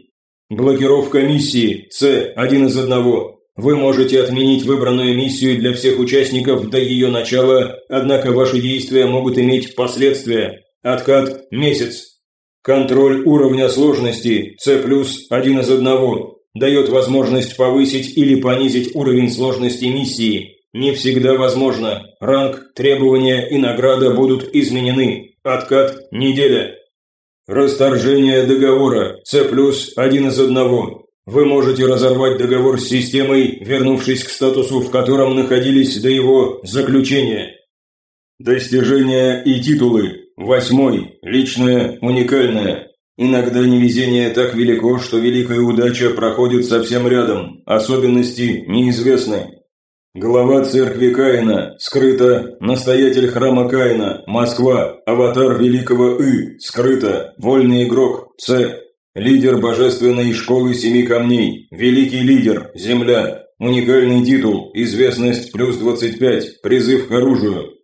Блокировка миссии. С. Один из одного. Вы можете отменить выбранную миссию для всех участников до ее начала, однако ваши действия могут иметь последствия. Откат – месяц. Контроль уровня сложности C+, один из одного, дает возможность повысить или понизить уровень сложности миссии. Не всегда возможно. Ранг, требования и награда будут изменены. Откат – неделя. Расторжение договора C+, один из одного. Вы можете разорвать договор с системой, вернувшись к статусу, в котором находились до его заключения. Достижения и титулы. Восьмой. Личное, уникальное. Иногда невезение так велико, что великая удача проходит совсем рядом. Особенности неизвестны. Глава церкви Каина. Скрыто. Настоятель храма Каина. Москва. Аватар великого И. Скрыто. Вольный игрок. С. Лидер божественной школы семи камней. Великий лидер. Земля. Уникальный титул. Известность плюс 25. Призыв к оружию.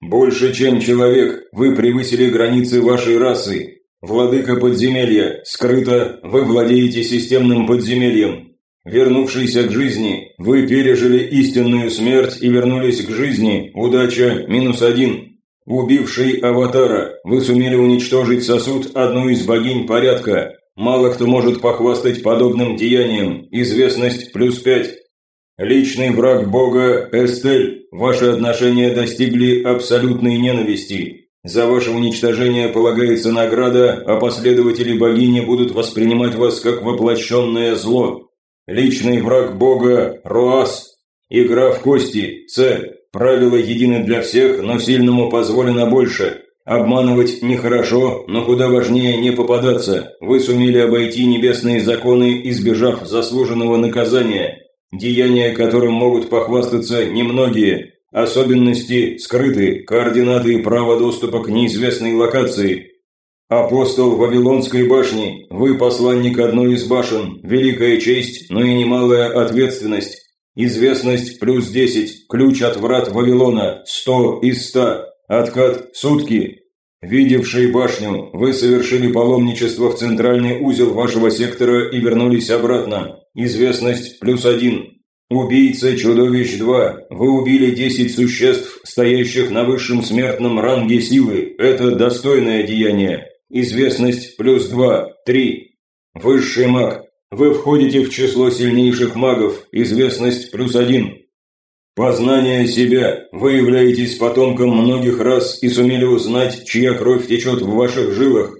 Больше, чем человек, вы превысили границы вашей расы. Владыка подземелья, скрыто, вы владеете системным подземельем. Вернувшийся к жизни, вы пережили истинную смерть и вернулись к жизни, удача минус один. Убивший аватара, вы сумели уничтожить сосуд одну из богинь порядка. Мало кто может похвастать подобным деянием, известность плюс пять. Личный враг бога Эстель, ваши отношения достигли абсолютной ненависти. За ваше уничтожение полагается награда, а последователи богини будут воспринимать вас как воплощенное зло. Личный враг бога Руас. Игра в кости С. Правила едины для всех, но сильному позволено больше. Обманывать нехорошо, но куда важнее не попадаться. Вы сумели обойти небесные законы, избежав заслуженного наказания деяния которым могут похвастаться немногие, особенности скрыты, координаты и право доступа к неизвестной локации. Апостол Вавилонской башни, вы посланник одной из башен, великая честь, но и немалая ответственность. Известность плюс 10, ключ от врат Вавилона, 100 из 100, откат сутки. Видевший башню, вы совершили паломничество в центральный узел вашего сектора и вернулись обратно. Известность плюс один. Убийца чудовищ 2. Вы убили 10 существ, стоящих на высшем смертном ранге силы. Это достойное деяние. Известность плюс 2. 3. Высший маг. Вы входите в число сильнейших магов. Известность плюс 1. Познание себя. Вы являетесь потомком многих рас и сумели узнать, чья кровь течет в ваших жилах.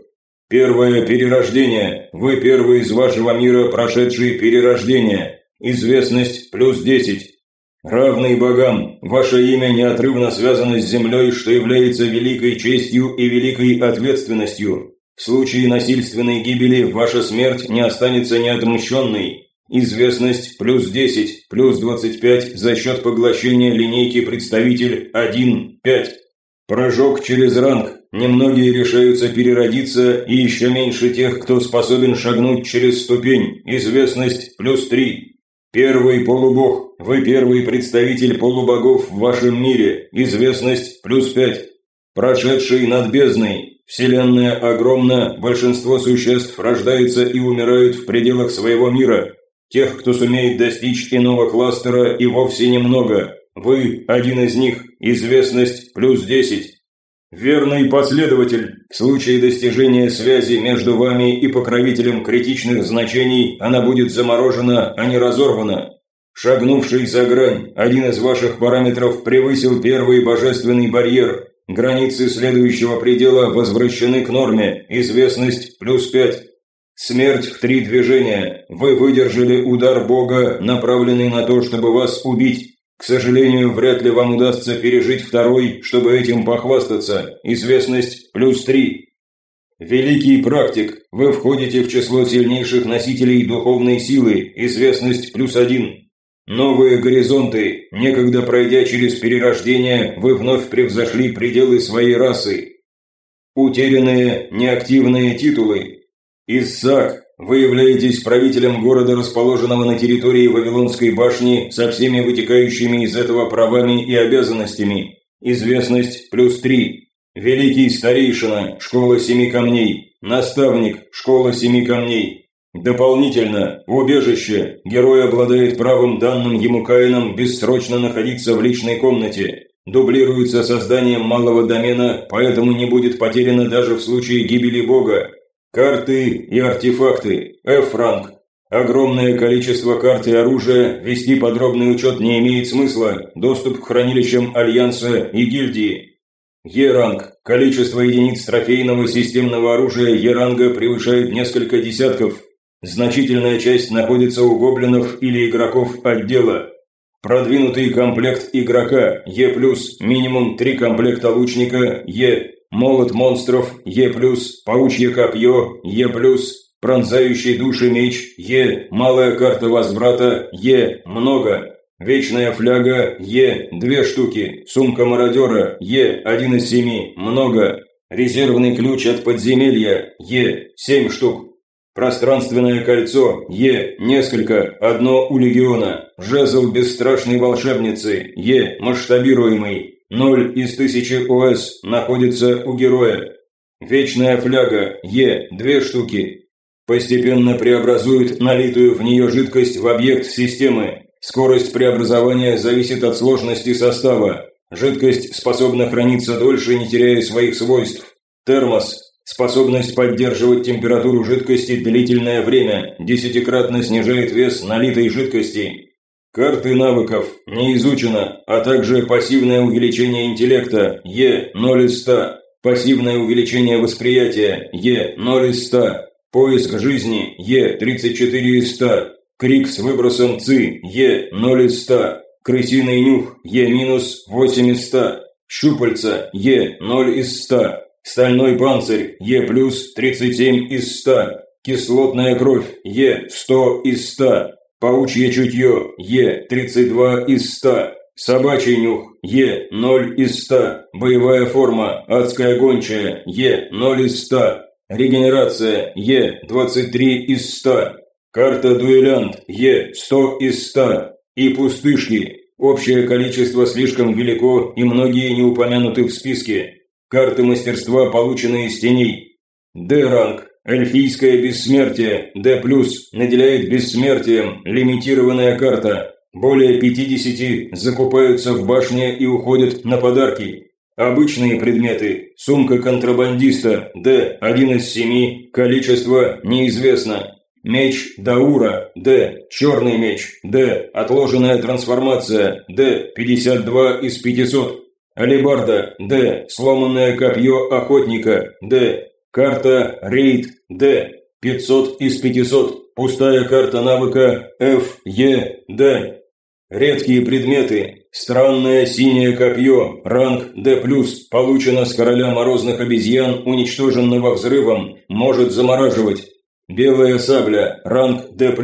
Первое перерождение. Вы первый из вашего мира, прошедший перерождение. Известность плюс 10. Равный богам, ваше имя неотрывно связано с землей, что является великой честью и великой ответственностью. В случае насильственной гибели ваша смерть не останется неотмщенной. Известность плюс 10, плюс 25 за счет поглощения линейки представитель 1, 5. Прыжок через ранг. Немногие решаются переродиться, и еще меньше тех, кто способен шагнуть через ступень. Известность плюс три. Первый полубог. Вы первый представитель полубогов в вашем мире. Известность плюс пять. Прошедший над бездной. Вселенная огромна, большинство существ рождается и умирают в пределах своего мира. Тех, кто сумеет достичь иного кластера, и вовсе немного. Вы один из них, известность плюс 10. Верный последователь. В случае достижения связи между вами и покровителем критичных значений она будет заморожена, а не разорвана. Шагнувший за грань, один из ваших параметров превысил первый божественный барьер. Границы следующего предела возвращены к норме. Известность плюс 5. Смерть в три движения. Вы выдержали удар Бога, направленный на то, чтобы вас убить. К сожалению, вряд ли вам удастся пережить второй, чтобы этим похвастаться. Известность плюс три. Великий практик, вы входите в число сильнейших носителей духовной силы. Известность плюс один. Новые горизонты. Некогда пройдя через перерождение, вы вновь превзошли пределы своей расы. Утерянные неактивные титулы. Иссак, вы являетесь правителем города, расположенного на территории Вавилонской башни, со всеми вытекающими из этого правами и обязанностями. Известность плюс три. Великий старейшина, школа семи камней. Наставник, школа семи камней. Дополнительно, в убежище, герой обладает правом, данным ему Каином, бессрочно находиться в личной комнате. Дублируется созданием малого домена, поэтому не будет потеряно даже в случае гибели бога. Карты и артефакты. F-ранг. Огромное количество карт и оружия, вести подробный учет не имеет смысла. Доступ к хранилищам Альянса и гильдии. Е-ранг. Количество единиц трофейного системного оружия Е-ранга превышает несколько десятков. Значительная часть находится у гоблинов или игроков отдела. Продвинутый комплект игрока Е+, минимум 3 комплекта лучника Е, молот монстров Е+, паучье копье Е+, пронзающий души меч Е, малая карта возврата Е, много, вечная фляга Е, две штуки, сумка мародера Е, один из семи, много, резервный ключ от подземелья Е, семь штук, Пространственное кольцо Е несколько, одно у легиона. Жезл бесстрашной волшебницы Е масштабируемый. Ноль из тысячи ОС находится у героя. Вечная фляга Е – две штуки. Постепенно преобразует налитую в нее жидкость в объект системы. Скорость преобразования зависит от сложности состава. Жидкость способна храниться дольше, не теряя своих свойств. Термос – способность поддерживать температуру жидкости длительное время, десятикратно снижает вес налитой жидкости. Карты навыков не изучено, а также пассивное увеличение интеллекта Е 0 из 100, пассивное увеличение восприятия Е 0 из 100, Поиск жизни Е34 из 100. Крик с выбросом ЦИ Е0 из 100. Крысиный нюх Е-8 из 100. Щупальца Е0 из 100. Стальной панцирь Е плюс 37 из 100. Кислотная кровь Е100 из 100. Паучье чутье Е32 из 100. Собачий нюх Е0 из 100. Боевая форма Адская гончая Е0 из 100. Регенерация Е23 из 100. Карта дуэлянт Е100 из 100. И пустышки. Общее количество слишком велико и многие не упомянуты в списке. Карты мастерства, полученные из теней. Д-ранг. Эльфийское бессмертие. Д+. Наделяет бессмертием. Лимитированная карта. Более 50 закупаются в башне и уходят на подарки. Обычные предметы. Сумка контрабандиста. Д. Один из семи. Количество неизвестно. Меч Даура. Д. Черный меч. Д. Отложенная трансформация. Д. 52 из 500. Алибарда. Д. Сломанное копье охотника. Д. Карта Рейд. Д. 500 из 500. Пустая карта навыка Ф. Е. Д. Редкие предметы. Странное синее копье, ранг D+, получено с короля морозных обезьян, уничтоженного взрывом, может замораживать. Белая сабля, ранг D+,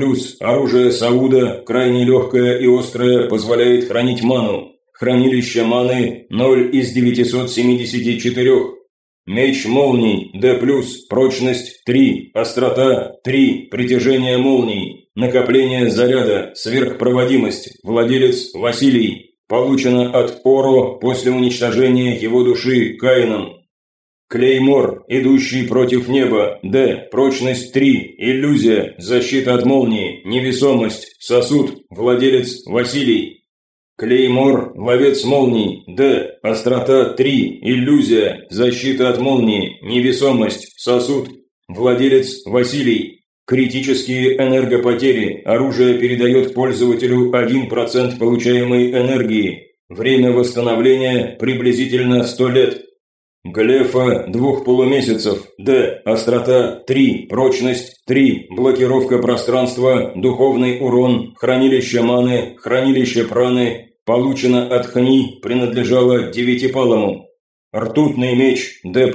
оружие Сауда, крайне легкое и острое, позволяет хранить ману. Хранилище маны 0 из 974. Меч молний D+, прочность 3, острота 3, притяжение молний, накопление заряда, сверхпроводимость, владелец Василий. Получено от Поро после уничтожения его души Каином. Клеймор, идущий против неба, Д, прочность 3, иллюзия, защита от молнии, невесомость, сосуд, владелец Василий. Клеймор, ловец молний, Д, острота 3, иллюзия, защита от молнии, невесомость, сосуд, владелец Василий. Критические энергопотери, оружие передает пользователю 1% получаемой энергии. Время восстановления приблизительно 100 лет. Глефа двух полумесяцев, Д, острота 3, прочность 3, блокировка пространства, духовный урон, хранилище маны, хранилище праны, получено от Хни, принадлежало девятипалому. Ртутный меч, Д+,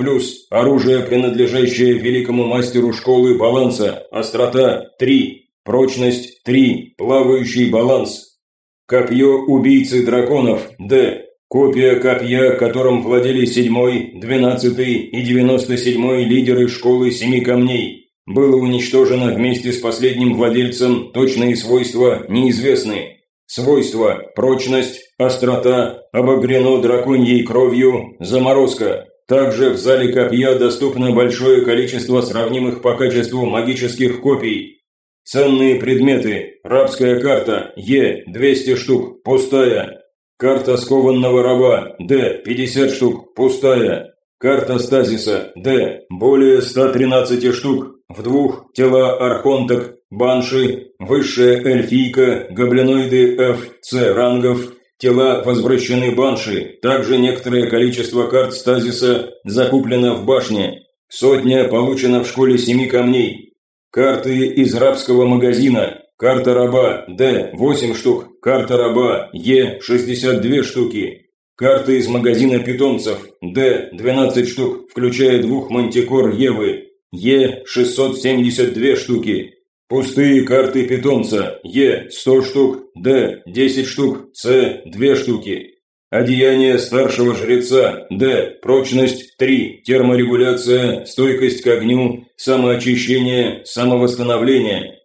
оружие, принадлежащее великому мастеру школы баланса, острота 3, прочность 3, плавающий баланс. Копье убийцы драконов, Д, Копия копья, которым владели седьмой, двенадцатый и девяносто седьмой лидеры школы семи камней. Было уничтожено вместе с последним владельцем, точные свойства неизвестны. Свойства – прочность, острота, обогрено драконьей кровью, заморозка. Также в зале копья доступно большое количество сравнимых по качеству магических копий. Ценные предметы. Рабская карта Е, 200 штук, пустая. Карта скованного раба Д. 50 штук, пустая. Карта стазиса Д. Более 113 штук. В двух тела архонток, банши, высшая эльфийка, гоблиноиды F, C рангов, тела возвращены банши. Также некоторое количество карт стазиса закуплено в башне. Сотня получена в школе семи камней. Карты из рабского магазина. Карта раба Д 8 штук, карта раба Е 62 штуки. Карты из магазина питомцев Д 12 штук, включая двух мантикор Евы. Е 672 штуки. Пустые карты питомца Е 100 штук, Д 10 штук, С 2 штуки. Одеяние старшего жреца Д. Прочность 3. Терморегуляция, стойкость к огню, самоочищение, самовосстановление.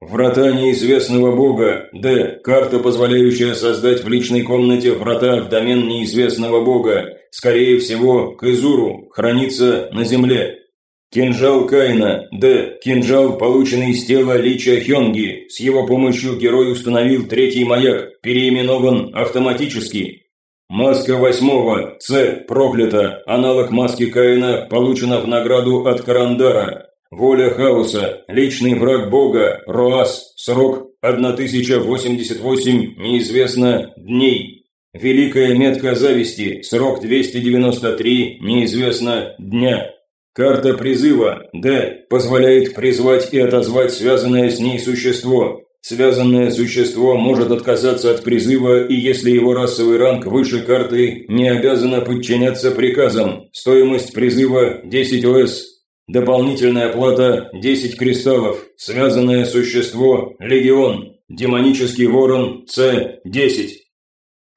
Врата неизвестного бога. Д. Карта, позволяющая создать в личной комнате врата в домен неизвестного бога. Скорее всего, к Изуру. Хранится на земле. Кинжал Кайна. Д. Кинжал, полученный из тела Лича Хёнги. С его помощью герой установил третий маяк. Переименован автоматически. Маска восьмого. С. Проклята. Аналог маски Каина получена в награду от Карандара. Воля хаоса, личный враг бога, Роас, срок 1088, неизвестно, дней. Великая метка зависти, срок 293, неизвестно, дня. Карта призыва, Д, позволяет призвать и отозвать связанное с ней существо. Связанное существо может отказаться от призыва, и если его расовый ранг выше карты, не обязано подчиняться приказам. Стоимость призыва 10 ОС, Дополнительная плата – 10 кристаллов. Связанное существо – Легион. Демонический ворон – С-10.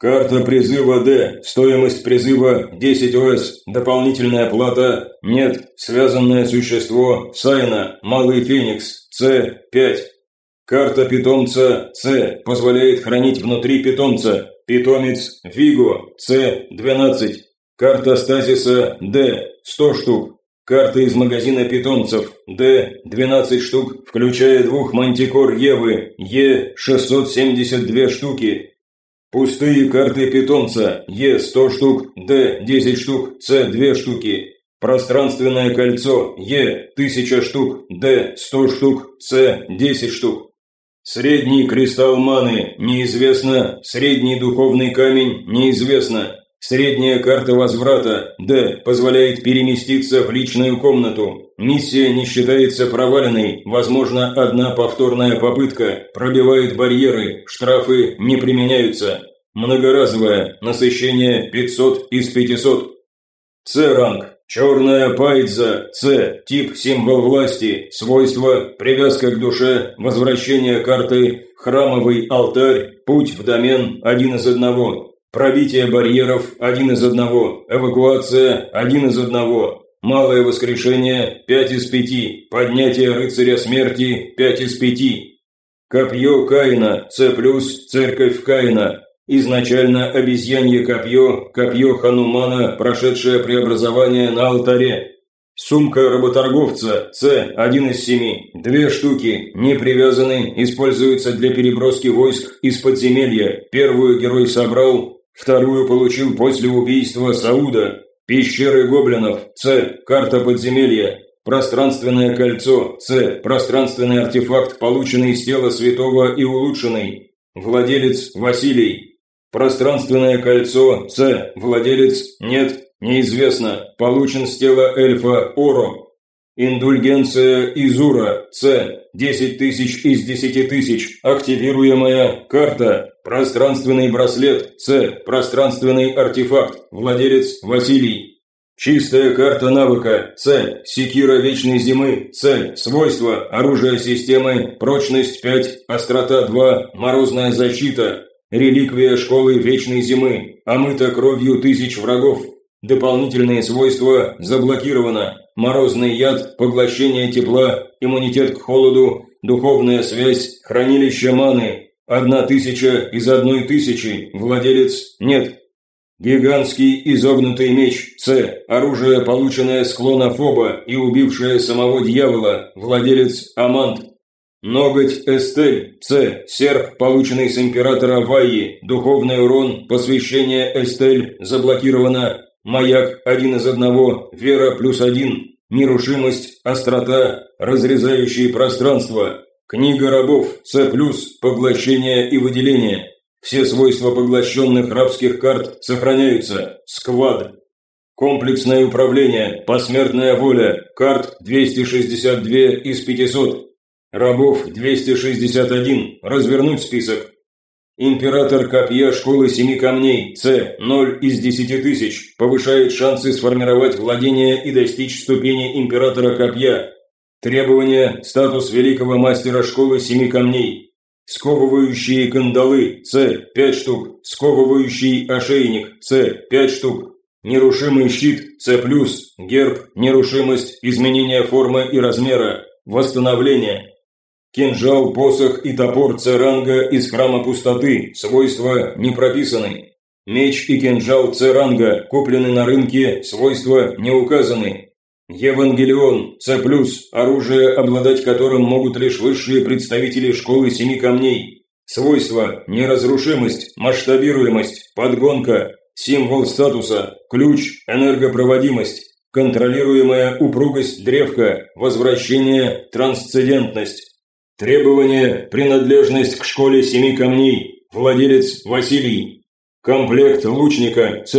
Карта призыва Д. Стоимость призыва 10 ОС. Дополнительная плата нет. Связанное существо Сайна. Малый Феникс. С5. Карта питомца С. Позволяет хранить внутри питомца. Питомец Виго. С12. Карта стазиса Д. 100 штук. Карты из магазина питомцев. Д. 12 штук, включая двух мантикор Евы. Е. 672 штуки. Пустые карты питомца. Е. 100 штук. Д. 10 штук. С. 2 штуки. Пространственное кольцо. Е. 1000 штук. Д. 100 штук. С. 10 штук. Средний кристалл маны. Неизвестно. Средний духовный камень. Неизвестно. Средняя карта возврата Д позволяет переместиться в личную комнату. Миссия не считается проваленной, возможно, одна повторная попытка, пробивает барьеры, штрафы не применяются. Многоразовая, насыщение 500 из 500. С-ранг. Черная пайдза. С. Тип символ власти. Свойства. Привязка к душе. Возвращение карты. Храмовый алтарь. Путь в домен. Один из одного. Пробитие барьеров – один из одного, эвакуация – один из одного, малое воскрешение – пять из пяти, поднятие рыцаря смерти – пять из пяти. Копье Каина, С+, церковь Каина. Изначально обезьянье копье, копье Ханумана, прошедшее преобразование на алтаре. Сумка работорговца С, один из семи. Две штуки, не привязаны, используются для переброски войск из подземелья. Первую герой собрал, Вторую получил после убийства Сауда. Пещеры гоблинов. С. Карта подземелья. Пространственное кольцо. С. Пространственный артефакт, полученный из тела святого и улучшенный. Владелец Василий. Пространственное кольцо. С. Владелец нет. Неизвестно. Получен с тела эльфа Оро. Индульгенция Изура. С. 10 тысяч из 10 тысяч. Активируемая карта. Пространственный браслет С. Пространственный артефакт. Владелец Василий. Чистая карта навыка С. Секира Вечной Зимы С. Свойства. Оружие системы. Прочность 5. Острота 2. Морозная защита. Реликвия Школы Вечной Зимы. Омыта кровью тысяч врагов. Дополнительные свойства заблокировано. Морозный яд, поглощение тепла, иммунитет к холоду, духовная связь, хранилище маны, Одна тысяча из одной тысячи. Владелец нет. Гигантский изогнутый меч С. Оружие, полученное с клона Фоба и убившее самого дьявола. Владелец Амант. Ноготь Эстель С. Серп, полученный с императора Вайи. Духовный урон, посвящение Эстель заблокировано. Маяк один из одного, вера плюс один. Нерушимость, острота, разрезающие пространство. Книга рабов, С+, поглощение и выделение. Все свойства поглощенных рабских карт сохраняются. Сквад. Комплексное управление, посмертная воля, карт 262 из 500. Рабов 261. Развернуть список. Император копья школы семи камней, С, 0 из 10 тысяч, повышает шансы сформировать владение и достичь ступени императора копья, Требования – статус великого мастера школы семи камней. Сковывающие кандалы – С – 5 штук. Сковывающий ошейник – С – 5 штук. Нерушимый щит – С+, герб, нерушимость, изменение формы и размера, восстановление. Кинжал, посох и топор Церанга из храма пустоты. Свойства не прописаны. Меч и кинжал Церанга куплены на рынке. Свойства не указаны. Евангелион, С+, оружие, обладать которым могут лишь высшие представители школы семи камней. Свойства – неразрушимость, масштабируемость, подгонка, символ статуса, ключ, энергопроводимость, контролируемая упругость древка, возвращение, трансцендентность. Требование – принадлежность к школе семи камней, владелец Василий. Комплект лучника С+,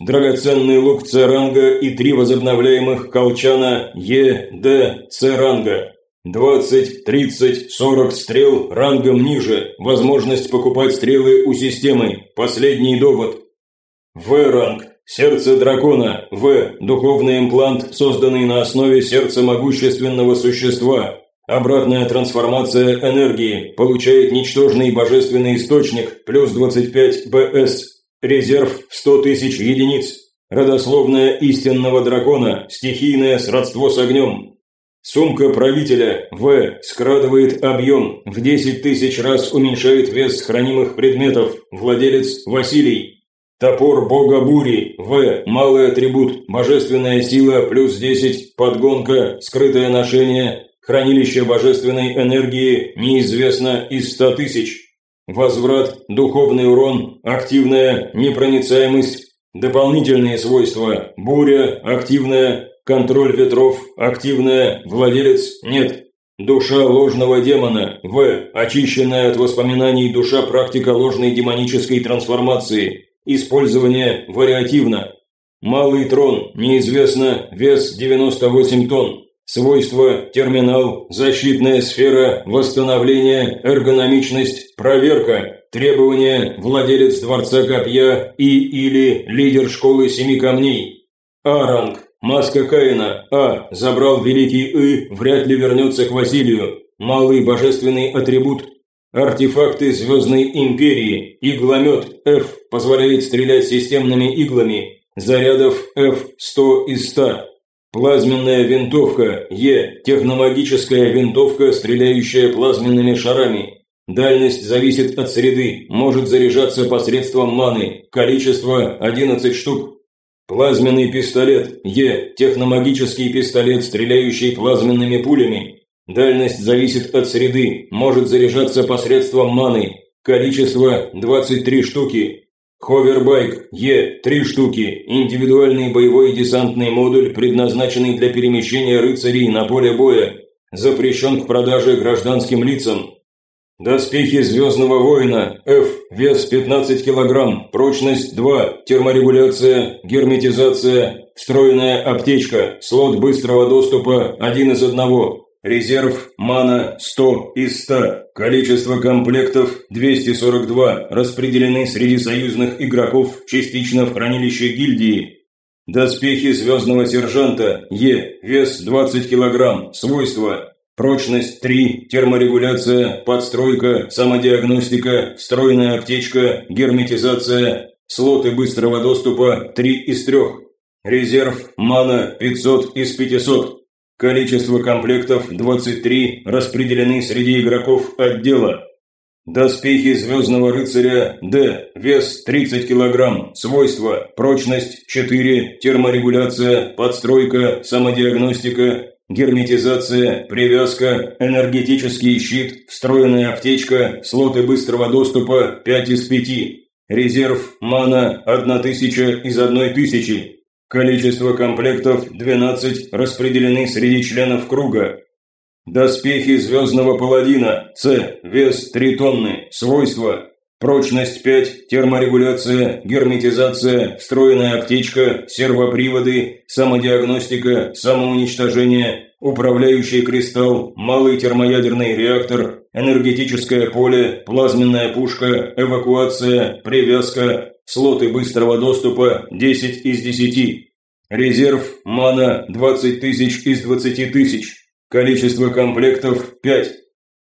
драгоценный лук С ранга и три возобновляемых колчана Е, Д, С ранга. 20, 30, 40 стрел рангом ниже. Возможность покупать стрелы у системы. Последний довод. В ранг. Сердце дракона. В. Духовный имплант, созданный на основе сердца могущественного существа. Обратная трансформация энергии. Получает ничтожный божественный источник, плюс 25 БС. Резерв в 100 тысяч единиц. Родословная истинного дракона. Стихийное сродство с огнем. Сумка правителя В скрадывает объем, в 10 тысяч раз уменьшает вес хранимых предметов. Владелец Василий. Топор бога бури В малый атрибут, божественная сила плюс 10, подгонка, скрытое ношение, Хранилище божественной энергии неизвестно из 100 тысяч. Возврат, духовный урон, активная непроницаемость, дополнительные свойства, буря, активная, контроль ветров, активная, владелец, нет. Душа ложного демона, В, очищенная от воспоминаний душа практика ложной демонической трансформации, использование вариативно. Малый трон, неизвестно, вес 98 тонн. Свойства, терминал, защитная сфера, восстановление, эргономичность, проверка, требования, владелец Дворца Копья и или лидер Школы Семи Камней. А-ранг, маска Каина, А, забрал Великий И, вряд ли вернется к Василию. Малый божественный атрибут. Артефакты Звездной Империи, игломет F, позволяет стрелять системными иглами, зарядов F 100 из 100. Плазменная винтовка Е. Технологическая винтовка, стреляющая плазменными шарами. Дальность зависит от среды, может заряжаться посредством маны. Количество 11 штук. Плазменный пистолет Е. Техномагический пистолет, стреляющий плазменными пулями. Дальность зависит от среды, может заряжаться посредством маны. Количество 23 штуки. Ховербайк Е – три штуки, индивидуальный боевой десантный модуль, предназначенный для перемещения рыцарей на поле боя, запрещен к продаже гражданским лицам. Доспехи Звездного Воина F, вес 15 кг, прочность 2, терморегуляция, герметизация, встроенная аптечка, слот быстрого доступа один из одного, Резерв мана 100 из 100. Количество комплектов 242. Распределены среди союзных игроков частично в хранилище гильдии. Доспехи звездного сержанта Е. Вес 20 кг. Свойства. Прочность 3. Терморегуляция. Подстройка. Самодиагностика. Встроенная аптечка. Герметизация. Слоты быстрого доступа 3 из 3. Резерв мана 500 из 500. Количество комплектов 23 распределены среди игроков отдела. Доспехи Звездного Рыцаря Д. Вес 30 кг. Свойства. Прочность 4. Терморегуляция. Подстройка. Самодиагностика. Герметизация. Привязка. Энергетический щит. Встроенная аптечка. Слоты быстрого доступа 5 из 5. Резерв. Мана 1000 из 1000. Количество комплектов 12 распределены среди членов круга. Доспехи Звездного Паладина С. Вес 3 тонны. Свойства. Прочность 5, терморегуляция, герметизация, встроенная аптечка, сервоприводы, самодиагностика, самоуничтожение, управляющий кристалл, малый термоядерный реактор, энергетическое поле, плазменная пушка, эвакуация, привязка, Слоты быстрого доступа 10 из 10. Резерв мана 20 тысяч из 20 тысяч. Количество комплектов 5.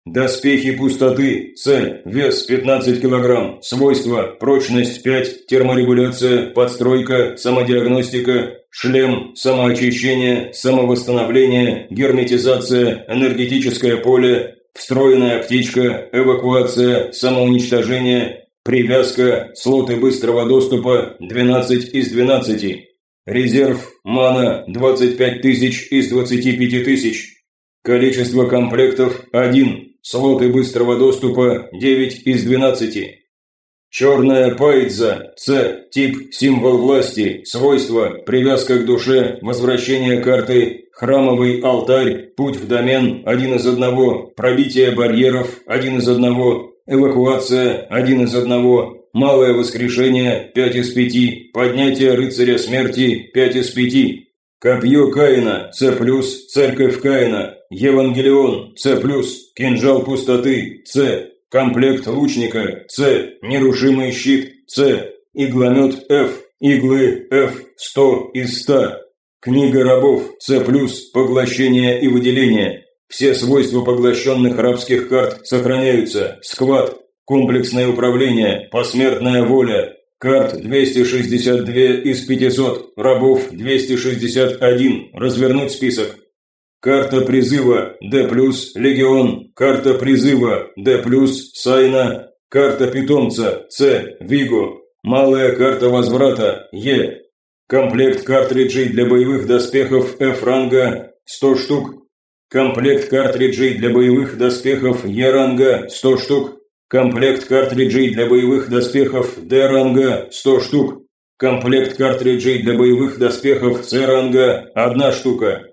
Доспехи пустоты. Цель. Вес 15 кг. Свойства. Прочность 5. Терморегуляция. Подстройка. Самодиагностика. Шлем. Самоочищение. Самовосстановление. Герметизация. Энергетическое поле. встроенная аптечка, эвакуация, самоуничтожение, привязка, слоты быстрого доступа 12 из 12. Резерв мана 25 тысяч из 25 тысяч. Количество комплектов 1. Слоты быстрого доступа 9 из 12. Черная пайдза, С, тип, символ власти, свойства, привязка к душе, возвращение карты, храмовый алтарь, путь в домен, один из одного, пробитие барьеров, один из одного, эвакуация, один из одного, малое воскрешение, пять из пяти, поднятие рыцаря смерти, пять из пяти, копье Каина, С+, церковь Каина, Евангелион, С+, кинжал пустоты, С, Комплект лучника С. Нерушимый щит С. Игломет F. Иглы F. 100 из 100. Книга рабов С+. Поглощение и выделение. Все свойства поглощенных рабских карт сохраняются. Сквад. Комплексное управление. Посмертная воля. Карт 262 из 500. Рабов 261. Развернуть список. Карта призыва Д+, Легион. Карта призыва Д+, Сайна. Карта питомца С, Виго. Малая карта возврата Е. Комплект картриджей для боевых доспехов F ранга 100 штук. Комплект картриджей для боевых доспехов Е ранга 100 штук. Комплект картриджей для боевых доспехов Д ранга 100 штук. Комплект картриджей для боевых доспехов С ранга 1 штука.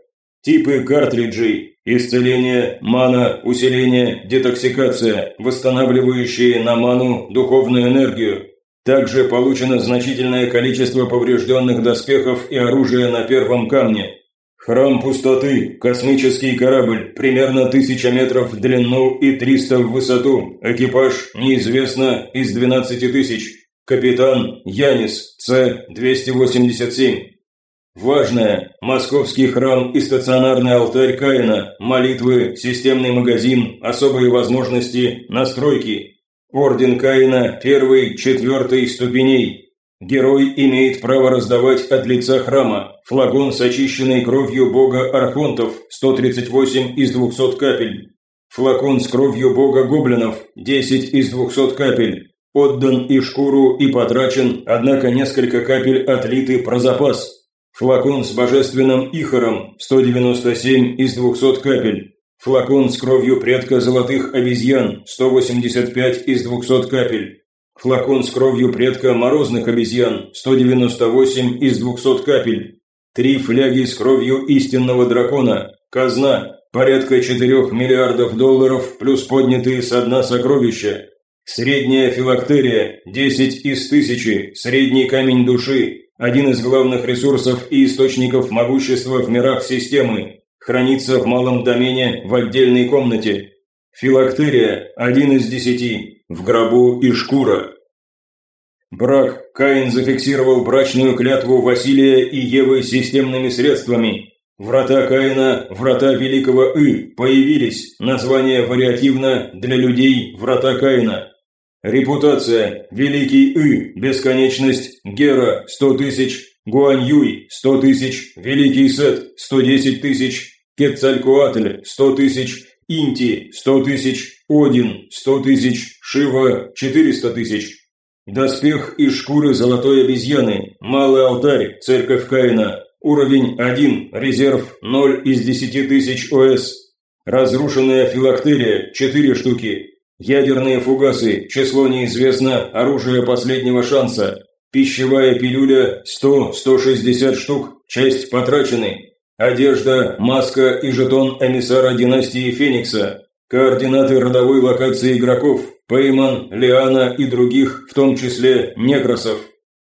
Типы картриджей. Исцеление, мана, усиление, детоксикация, восстанавливающие на ману духовную энергию. Также получено значительное количество поврежденных доспехов и оружия на первом камне. Храм пустоты, космический корабль, примерно 1000 метров в длину и 300 в высоту. Экипаж неизвестно из 12 тысяч. Капитан Янис, С-287. Важное. Московский храм и стационарный алтарь Каина, молитвы, системный магазин, особые возможности, настройки. Орден Каина первый, четвертый ступеней. Герой имеет право раздавать от лица храма флакон с очищенной кровью бога Архонтов, 138 из 200 капель. Флакон с кровью бога гоблинов, 10 из 200 капель. Отдан и шкуру, и потрачен, однако несколько капель отлиты про запас. Флакон с божественным ихором, 197 из 200 капель. Флакон с кровью предка золотых обезьян, 185 из 200 капель. Флакон с кровью предка морозных обезьян, 198 из 200 капель. Три фляги с кровью истинного дракона, казна, порядка 4 миллиардов долларов плюс поднятые со дна сокровища. Средняя филактерия, 10 из 1000, средний камень души, один из главных ресурсов и источников могущества в мирах системы, хранится в малом домене в отдельной комнате. Филактерия – один из десяти, в гробу и шкура. Брак. Каин зафиксировал брачную клятву Василия и Евы системными средствами. Врата Каина, врата Великого И, появились. Название вариативно для людей «Врата Каина». Репутация. Великий И. Бесконечность. Гера. 100 тысяч. Гуань Юй. 100 тысяч. Великий Сет. 110 тысяч. Кетцалькуатль. 100 тысяч. Инти. 100 тысяч. Один. 100 тысяч. Шива. 400 тысяч. Доспех из шкуры золотой обезьяны. Малый алтарь. Церковь Каина. Уровень 1. Резерв 0 из 10 тысяч ОС. Разрушенная филактерия. 4 штуки. Ядерные фугасы, число неизвестно, оружие последнего шанса. Пищевая пилюля 100-160 штук, часть потрачены. Одежда, маска и жетон эмиссара династии Феникса. Координаты родовой локации игроков, Пейман, Лиана и других, в том числе некросов.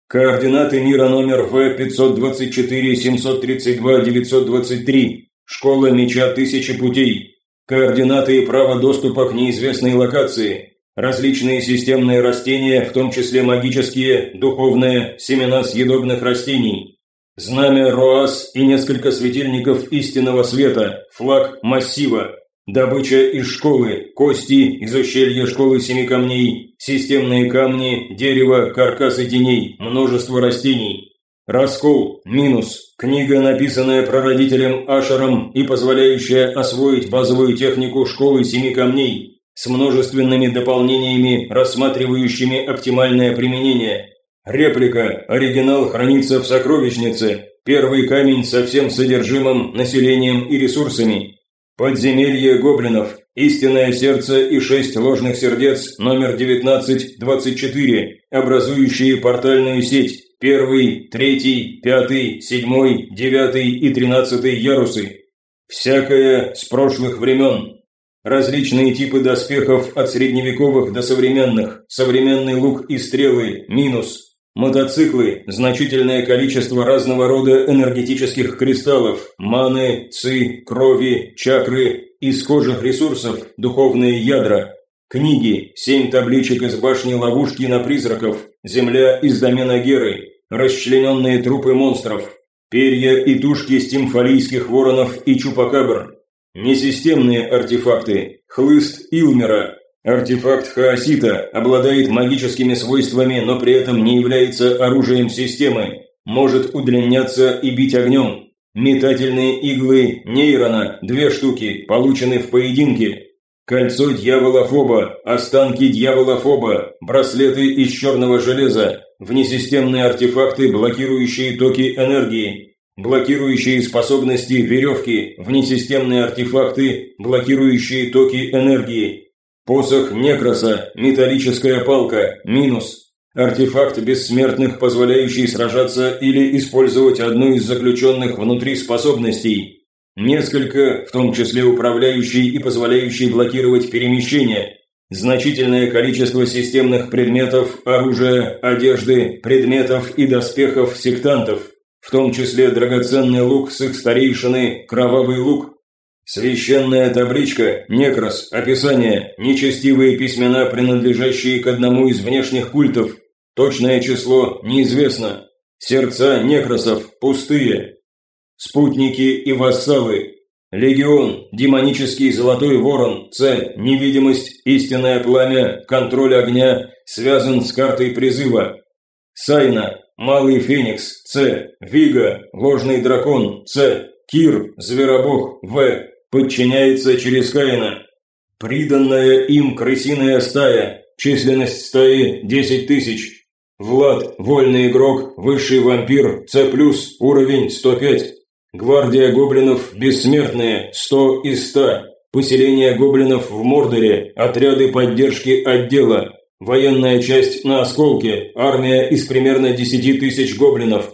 Координаты мира номер В-524-732-923. Школа меча Тысячи путей. Координаты и право доступа к неизвестной локации. Различные системные растения, в том числе магические, духовные, семена съедобных растений. Знамя Роас и несколько светильников истинного света, флаг массива. Добыча из школы, кости из ущелья школы семи камней, системные камни, дерево, каркасы теней, множество растений. Раскол – минус. Книга, написанная прародителем Ашером и позволяющая освоить базовую технику школы семи камней, с множественными дополнениями, рассматривающими оптимальное применение. Реплика. Оригинал хранится в сокровищнице. Первый камень со всем содержимым, населением и ресурсами. Подземелье гоблинов. Истинное сердце и шесть ложных сердец, номер 1924, образующие портальную сеть первый, третий, пятый, седьмой, девятый и тринадцатый ярусы. Всякое с прошлых времен. Различные типы доспехов от средневековых до современных. Современный лук и стрелы – минус. Мотоциклы – значительное количество разного рода энергетических кристаллов, маны, ци, крови, чакры, из кожих ресурсов, духовные ядра. Книги – семь табличек из башни ловушки на призраков, земля из домена Геры, расчлененные трупы монстров, перья и тушки стимфалийских воронов и чупакабр, несистемные артефакты, хлыст Илмера, артефакт хаосита, обладает магическими свойствами, но при этом не является оружием системы, может удлиняться и бить огнем, метательные иглы нейрона, две штуки, получены в поединке, Кольцо дьявола-фоба, останки дьявола-фоба, браслеты из черного железа, внесистемные артефакты, блокирующие токи энергии, блокирующие способности веревки, внесистемные артефакты, блокирующие токи энергии, посох Некроса, металлическая палка, минус, артефакт бессмертных, позволяющий сражаться или использовать одну из заключенных внутри способностей – Несколько, в том числе управляющие и позволяющие блокировать перемещение. Значительное количество системных предметов, оружия, одежды, предметов и доспехов сектантов, в том числе драгоценный лук с их старейшины «Кровавый лук». Священная табличка, некрос, описание, нечестивые письмена, принадлежащие к одному из внешних культов. Точное число неизвестно. Сердца некросов пустые, Спутники и вассалы. Легион, демонический золотой ворон, С, невидимость, истинное пламя, контроль огня, связан с картой призыва. Сайна, малый феникс, С, Вига, ложный дракон, С, Кир, зверобог, В, подчиняется через Каина. Приданная им крысиная стая, численность стаи 10 тысяч. Влад, вольный игрок, высший вампир, С+, уровень 105. Гвардия гоблинов бессмертные, 100 из 100. Поселение гоблинов в Мордоре, отряды поддержки отдела. Военная часть на осколке, армия из примерно 10 тысяч гоблинов.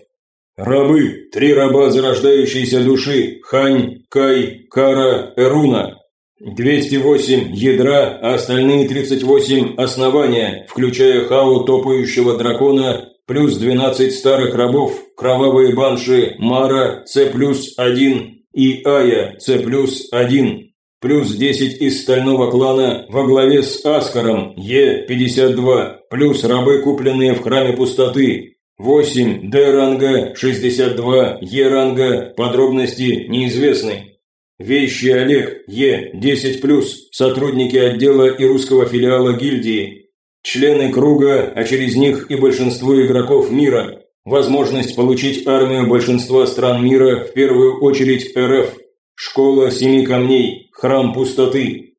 Рабы, три раба зарождающейся души, Хань, Кай, Кара, Эруна. 208 ядра, а остальные 38 основания, включая Хао топающего дракона плюс 12 старых рабов, кровавые банши Мара С плюс 1 и Ая С плюс 1, плюс 10 из стального клана во главе с Аскаром Е52, плюс рабы, купленные в храме пустоты, 8 Д-ранга, 62 Е-ранга, подробности неизвестны. Вещи Олег Е10+, сотрудники отдела и русского филиала гильдии, Члены круга, а через них и большинство игроков мира. Возможность получить армию большинства стран мира, в первую очередь РФ. Школа Семи Камней, Храм Пустоты.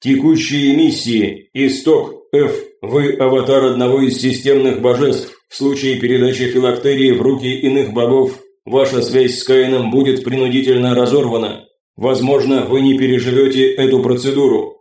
Текущие миссии. Исток F. Вы аватар одного из системных божеств. В случае передачи филактерии в руки иных богов, ваша связь с Каином будет принудительно разорвана. Возможно, вы не переживете эту процедуру.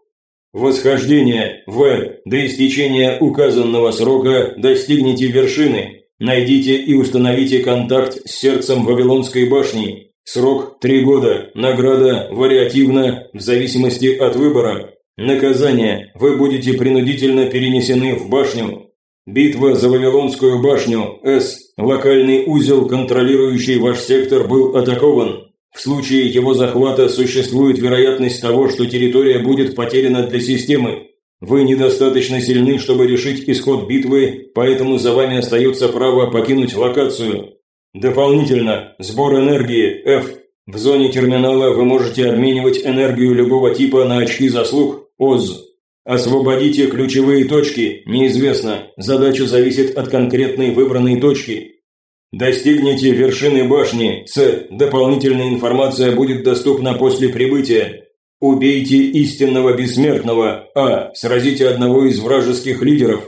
Восхождение В. До истечения указанного срока достигните вершины. Найдите и установите контакт с сердцем Вавилонской башни. Срок 3 года. Награда вариативна в зависимости от выбора. Наказание. Вы будете принудительно перенесены в башню. Битва за Вавилонскую башню. С. Локальный узел, контролирующий ваш сектор, был атакован. В случае его захвата существует вероятность того, что территория будет потеряна для системы. Вы недостаточно сильны, чтобы решить исход битвы, поэтому за вами остается право покинуть локацию. Дополнительно, сбор энергии F. В зоне терминала вы можете обменивать энергию любого типа на очки заслуг ОЗ. Освободите ключевые точки, неизвестно, задача зависит от конкретной выбранной точки. Достигните вершины башни. С. Дополнительная информация будет доступна после прибытия. Убейте истинного бессмертного. А. Сразите одного из вражеских лидеров.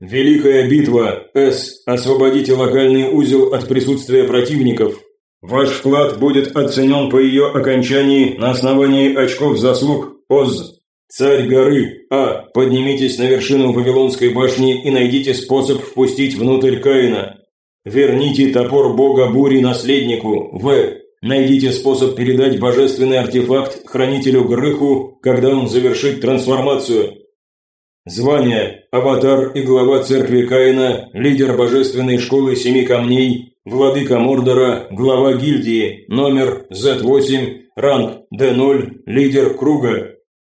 Великая битва. С. Освободите локальный узел от присутствия противников. Ваш вклад будет оценен по ее окончании на основании очков заслуг. ОЗ. Царь горы. А. Поднимитесь на вершину Вавилонской башни и найдите способ впустить внутрь Каина. Верните топор бога бури наследнику. В. Найдите способ передать божественный артефакт хранителю Грыху, когда он завершит трансформацию. Звание. Аватар и глава церкви Каина, лидер божественной школы Семи Камней, владыка Мордора, глава гильдии, номер Z8, ранг D0, лидер круга.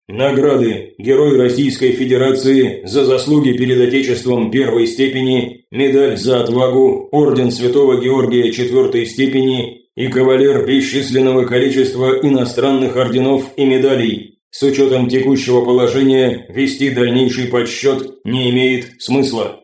Награды. Герой Российской Федерации за заслуги перед Отечеством первой степени, медаль за отвагу, орден Святого Георгия четвертой степени и кавалер бесчисленного количества иностранных орденов и медалей. С учетом текущего положения вести дальнейший подсчет не имеет смысла.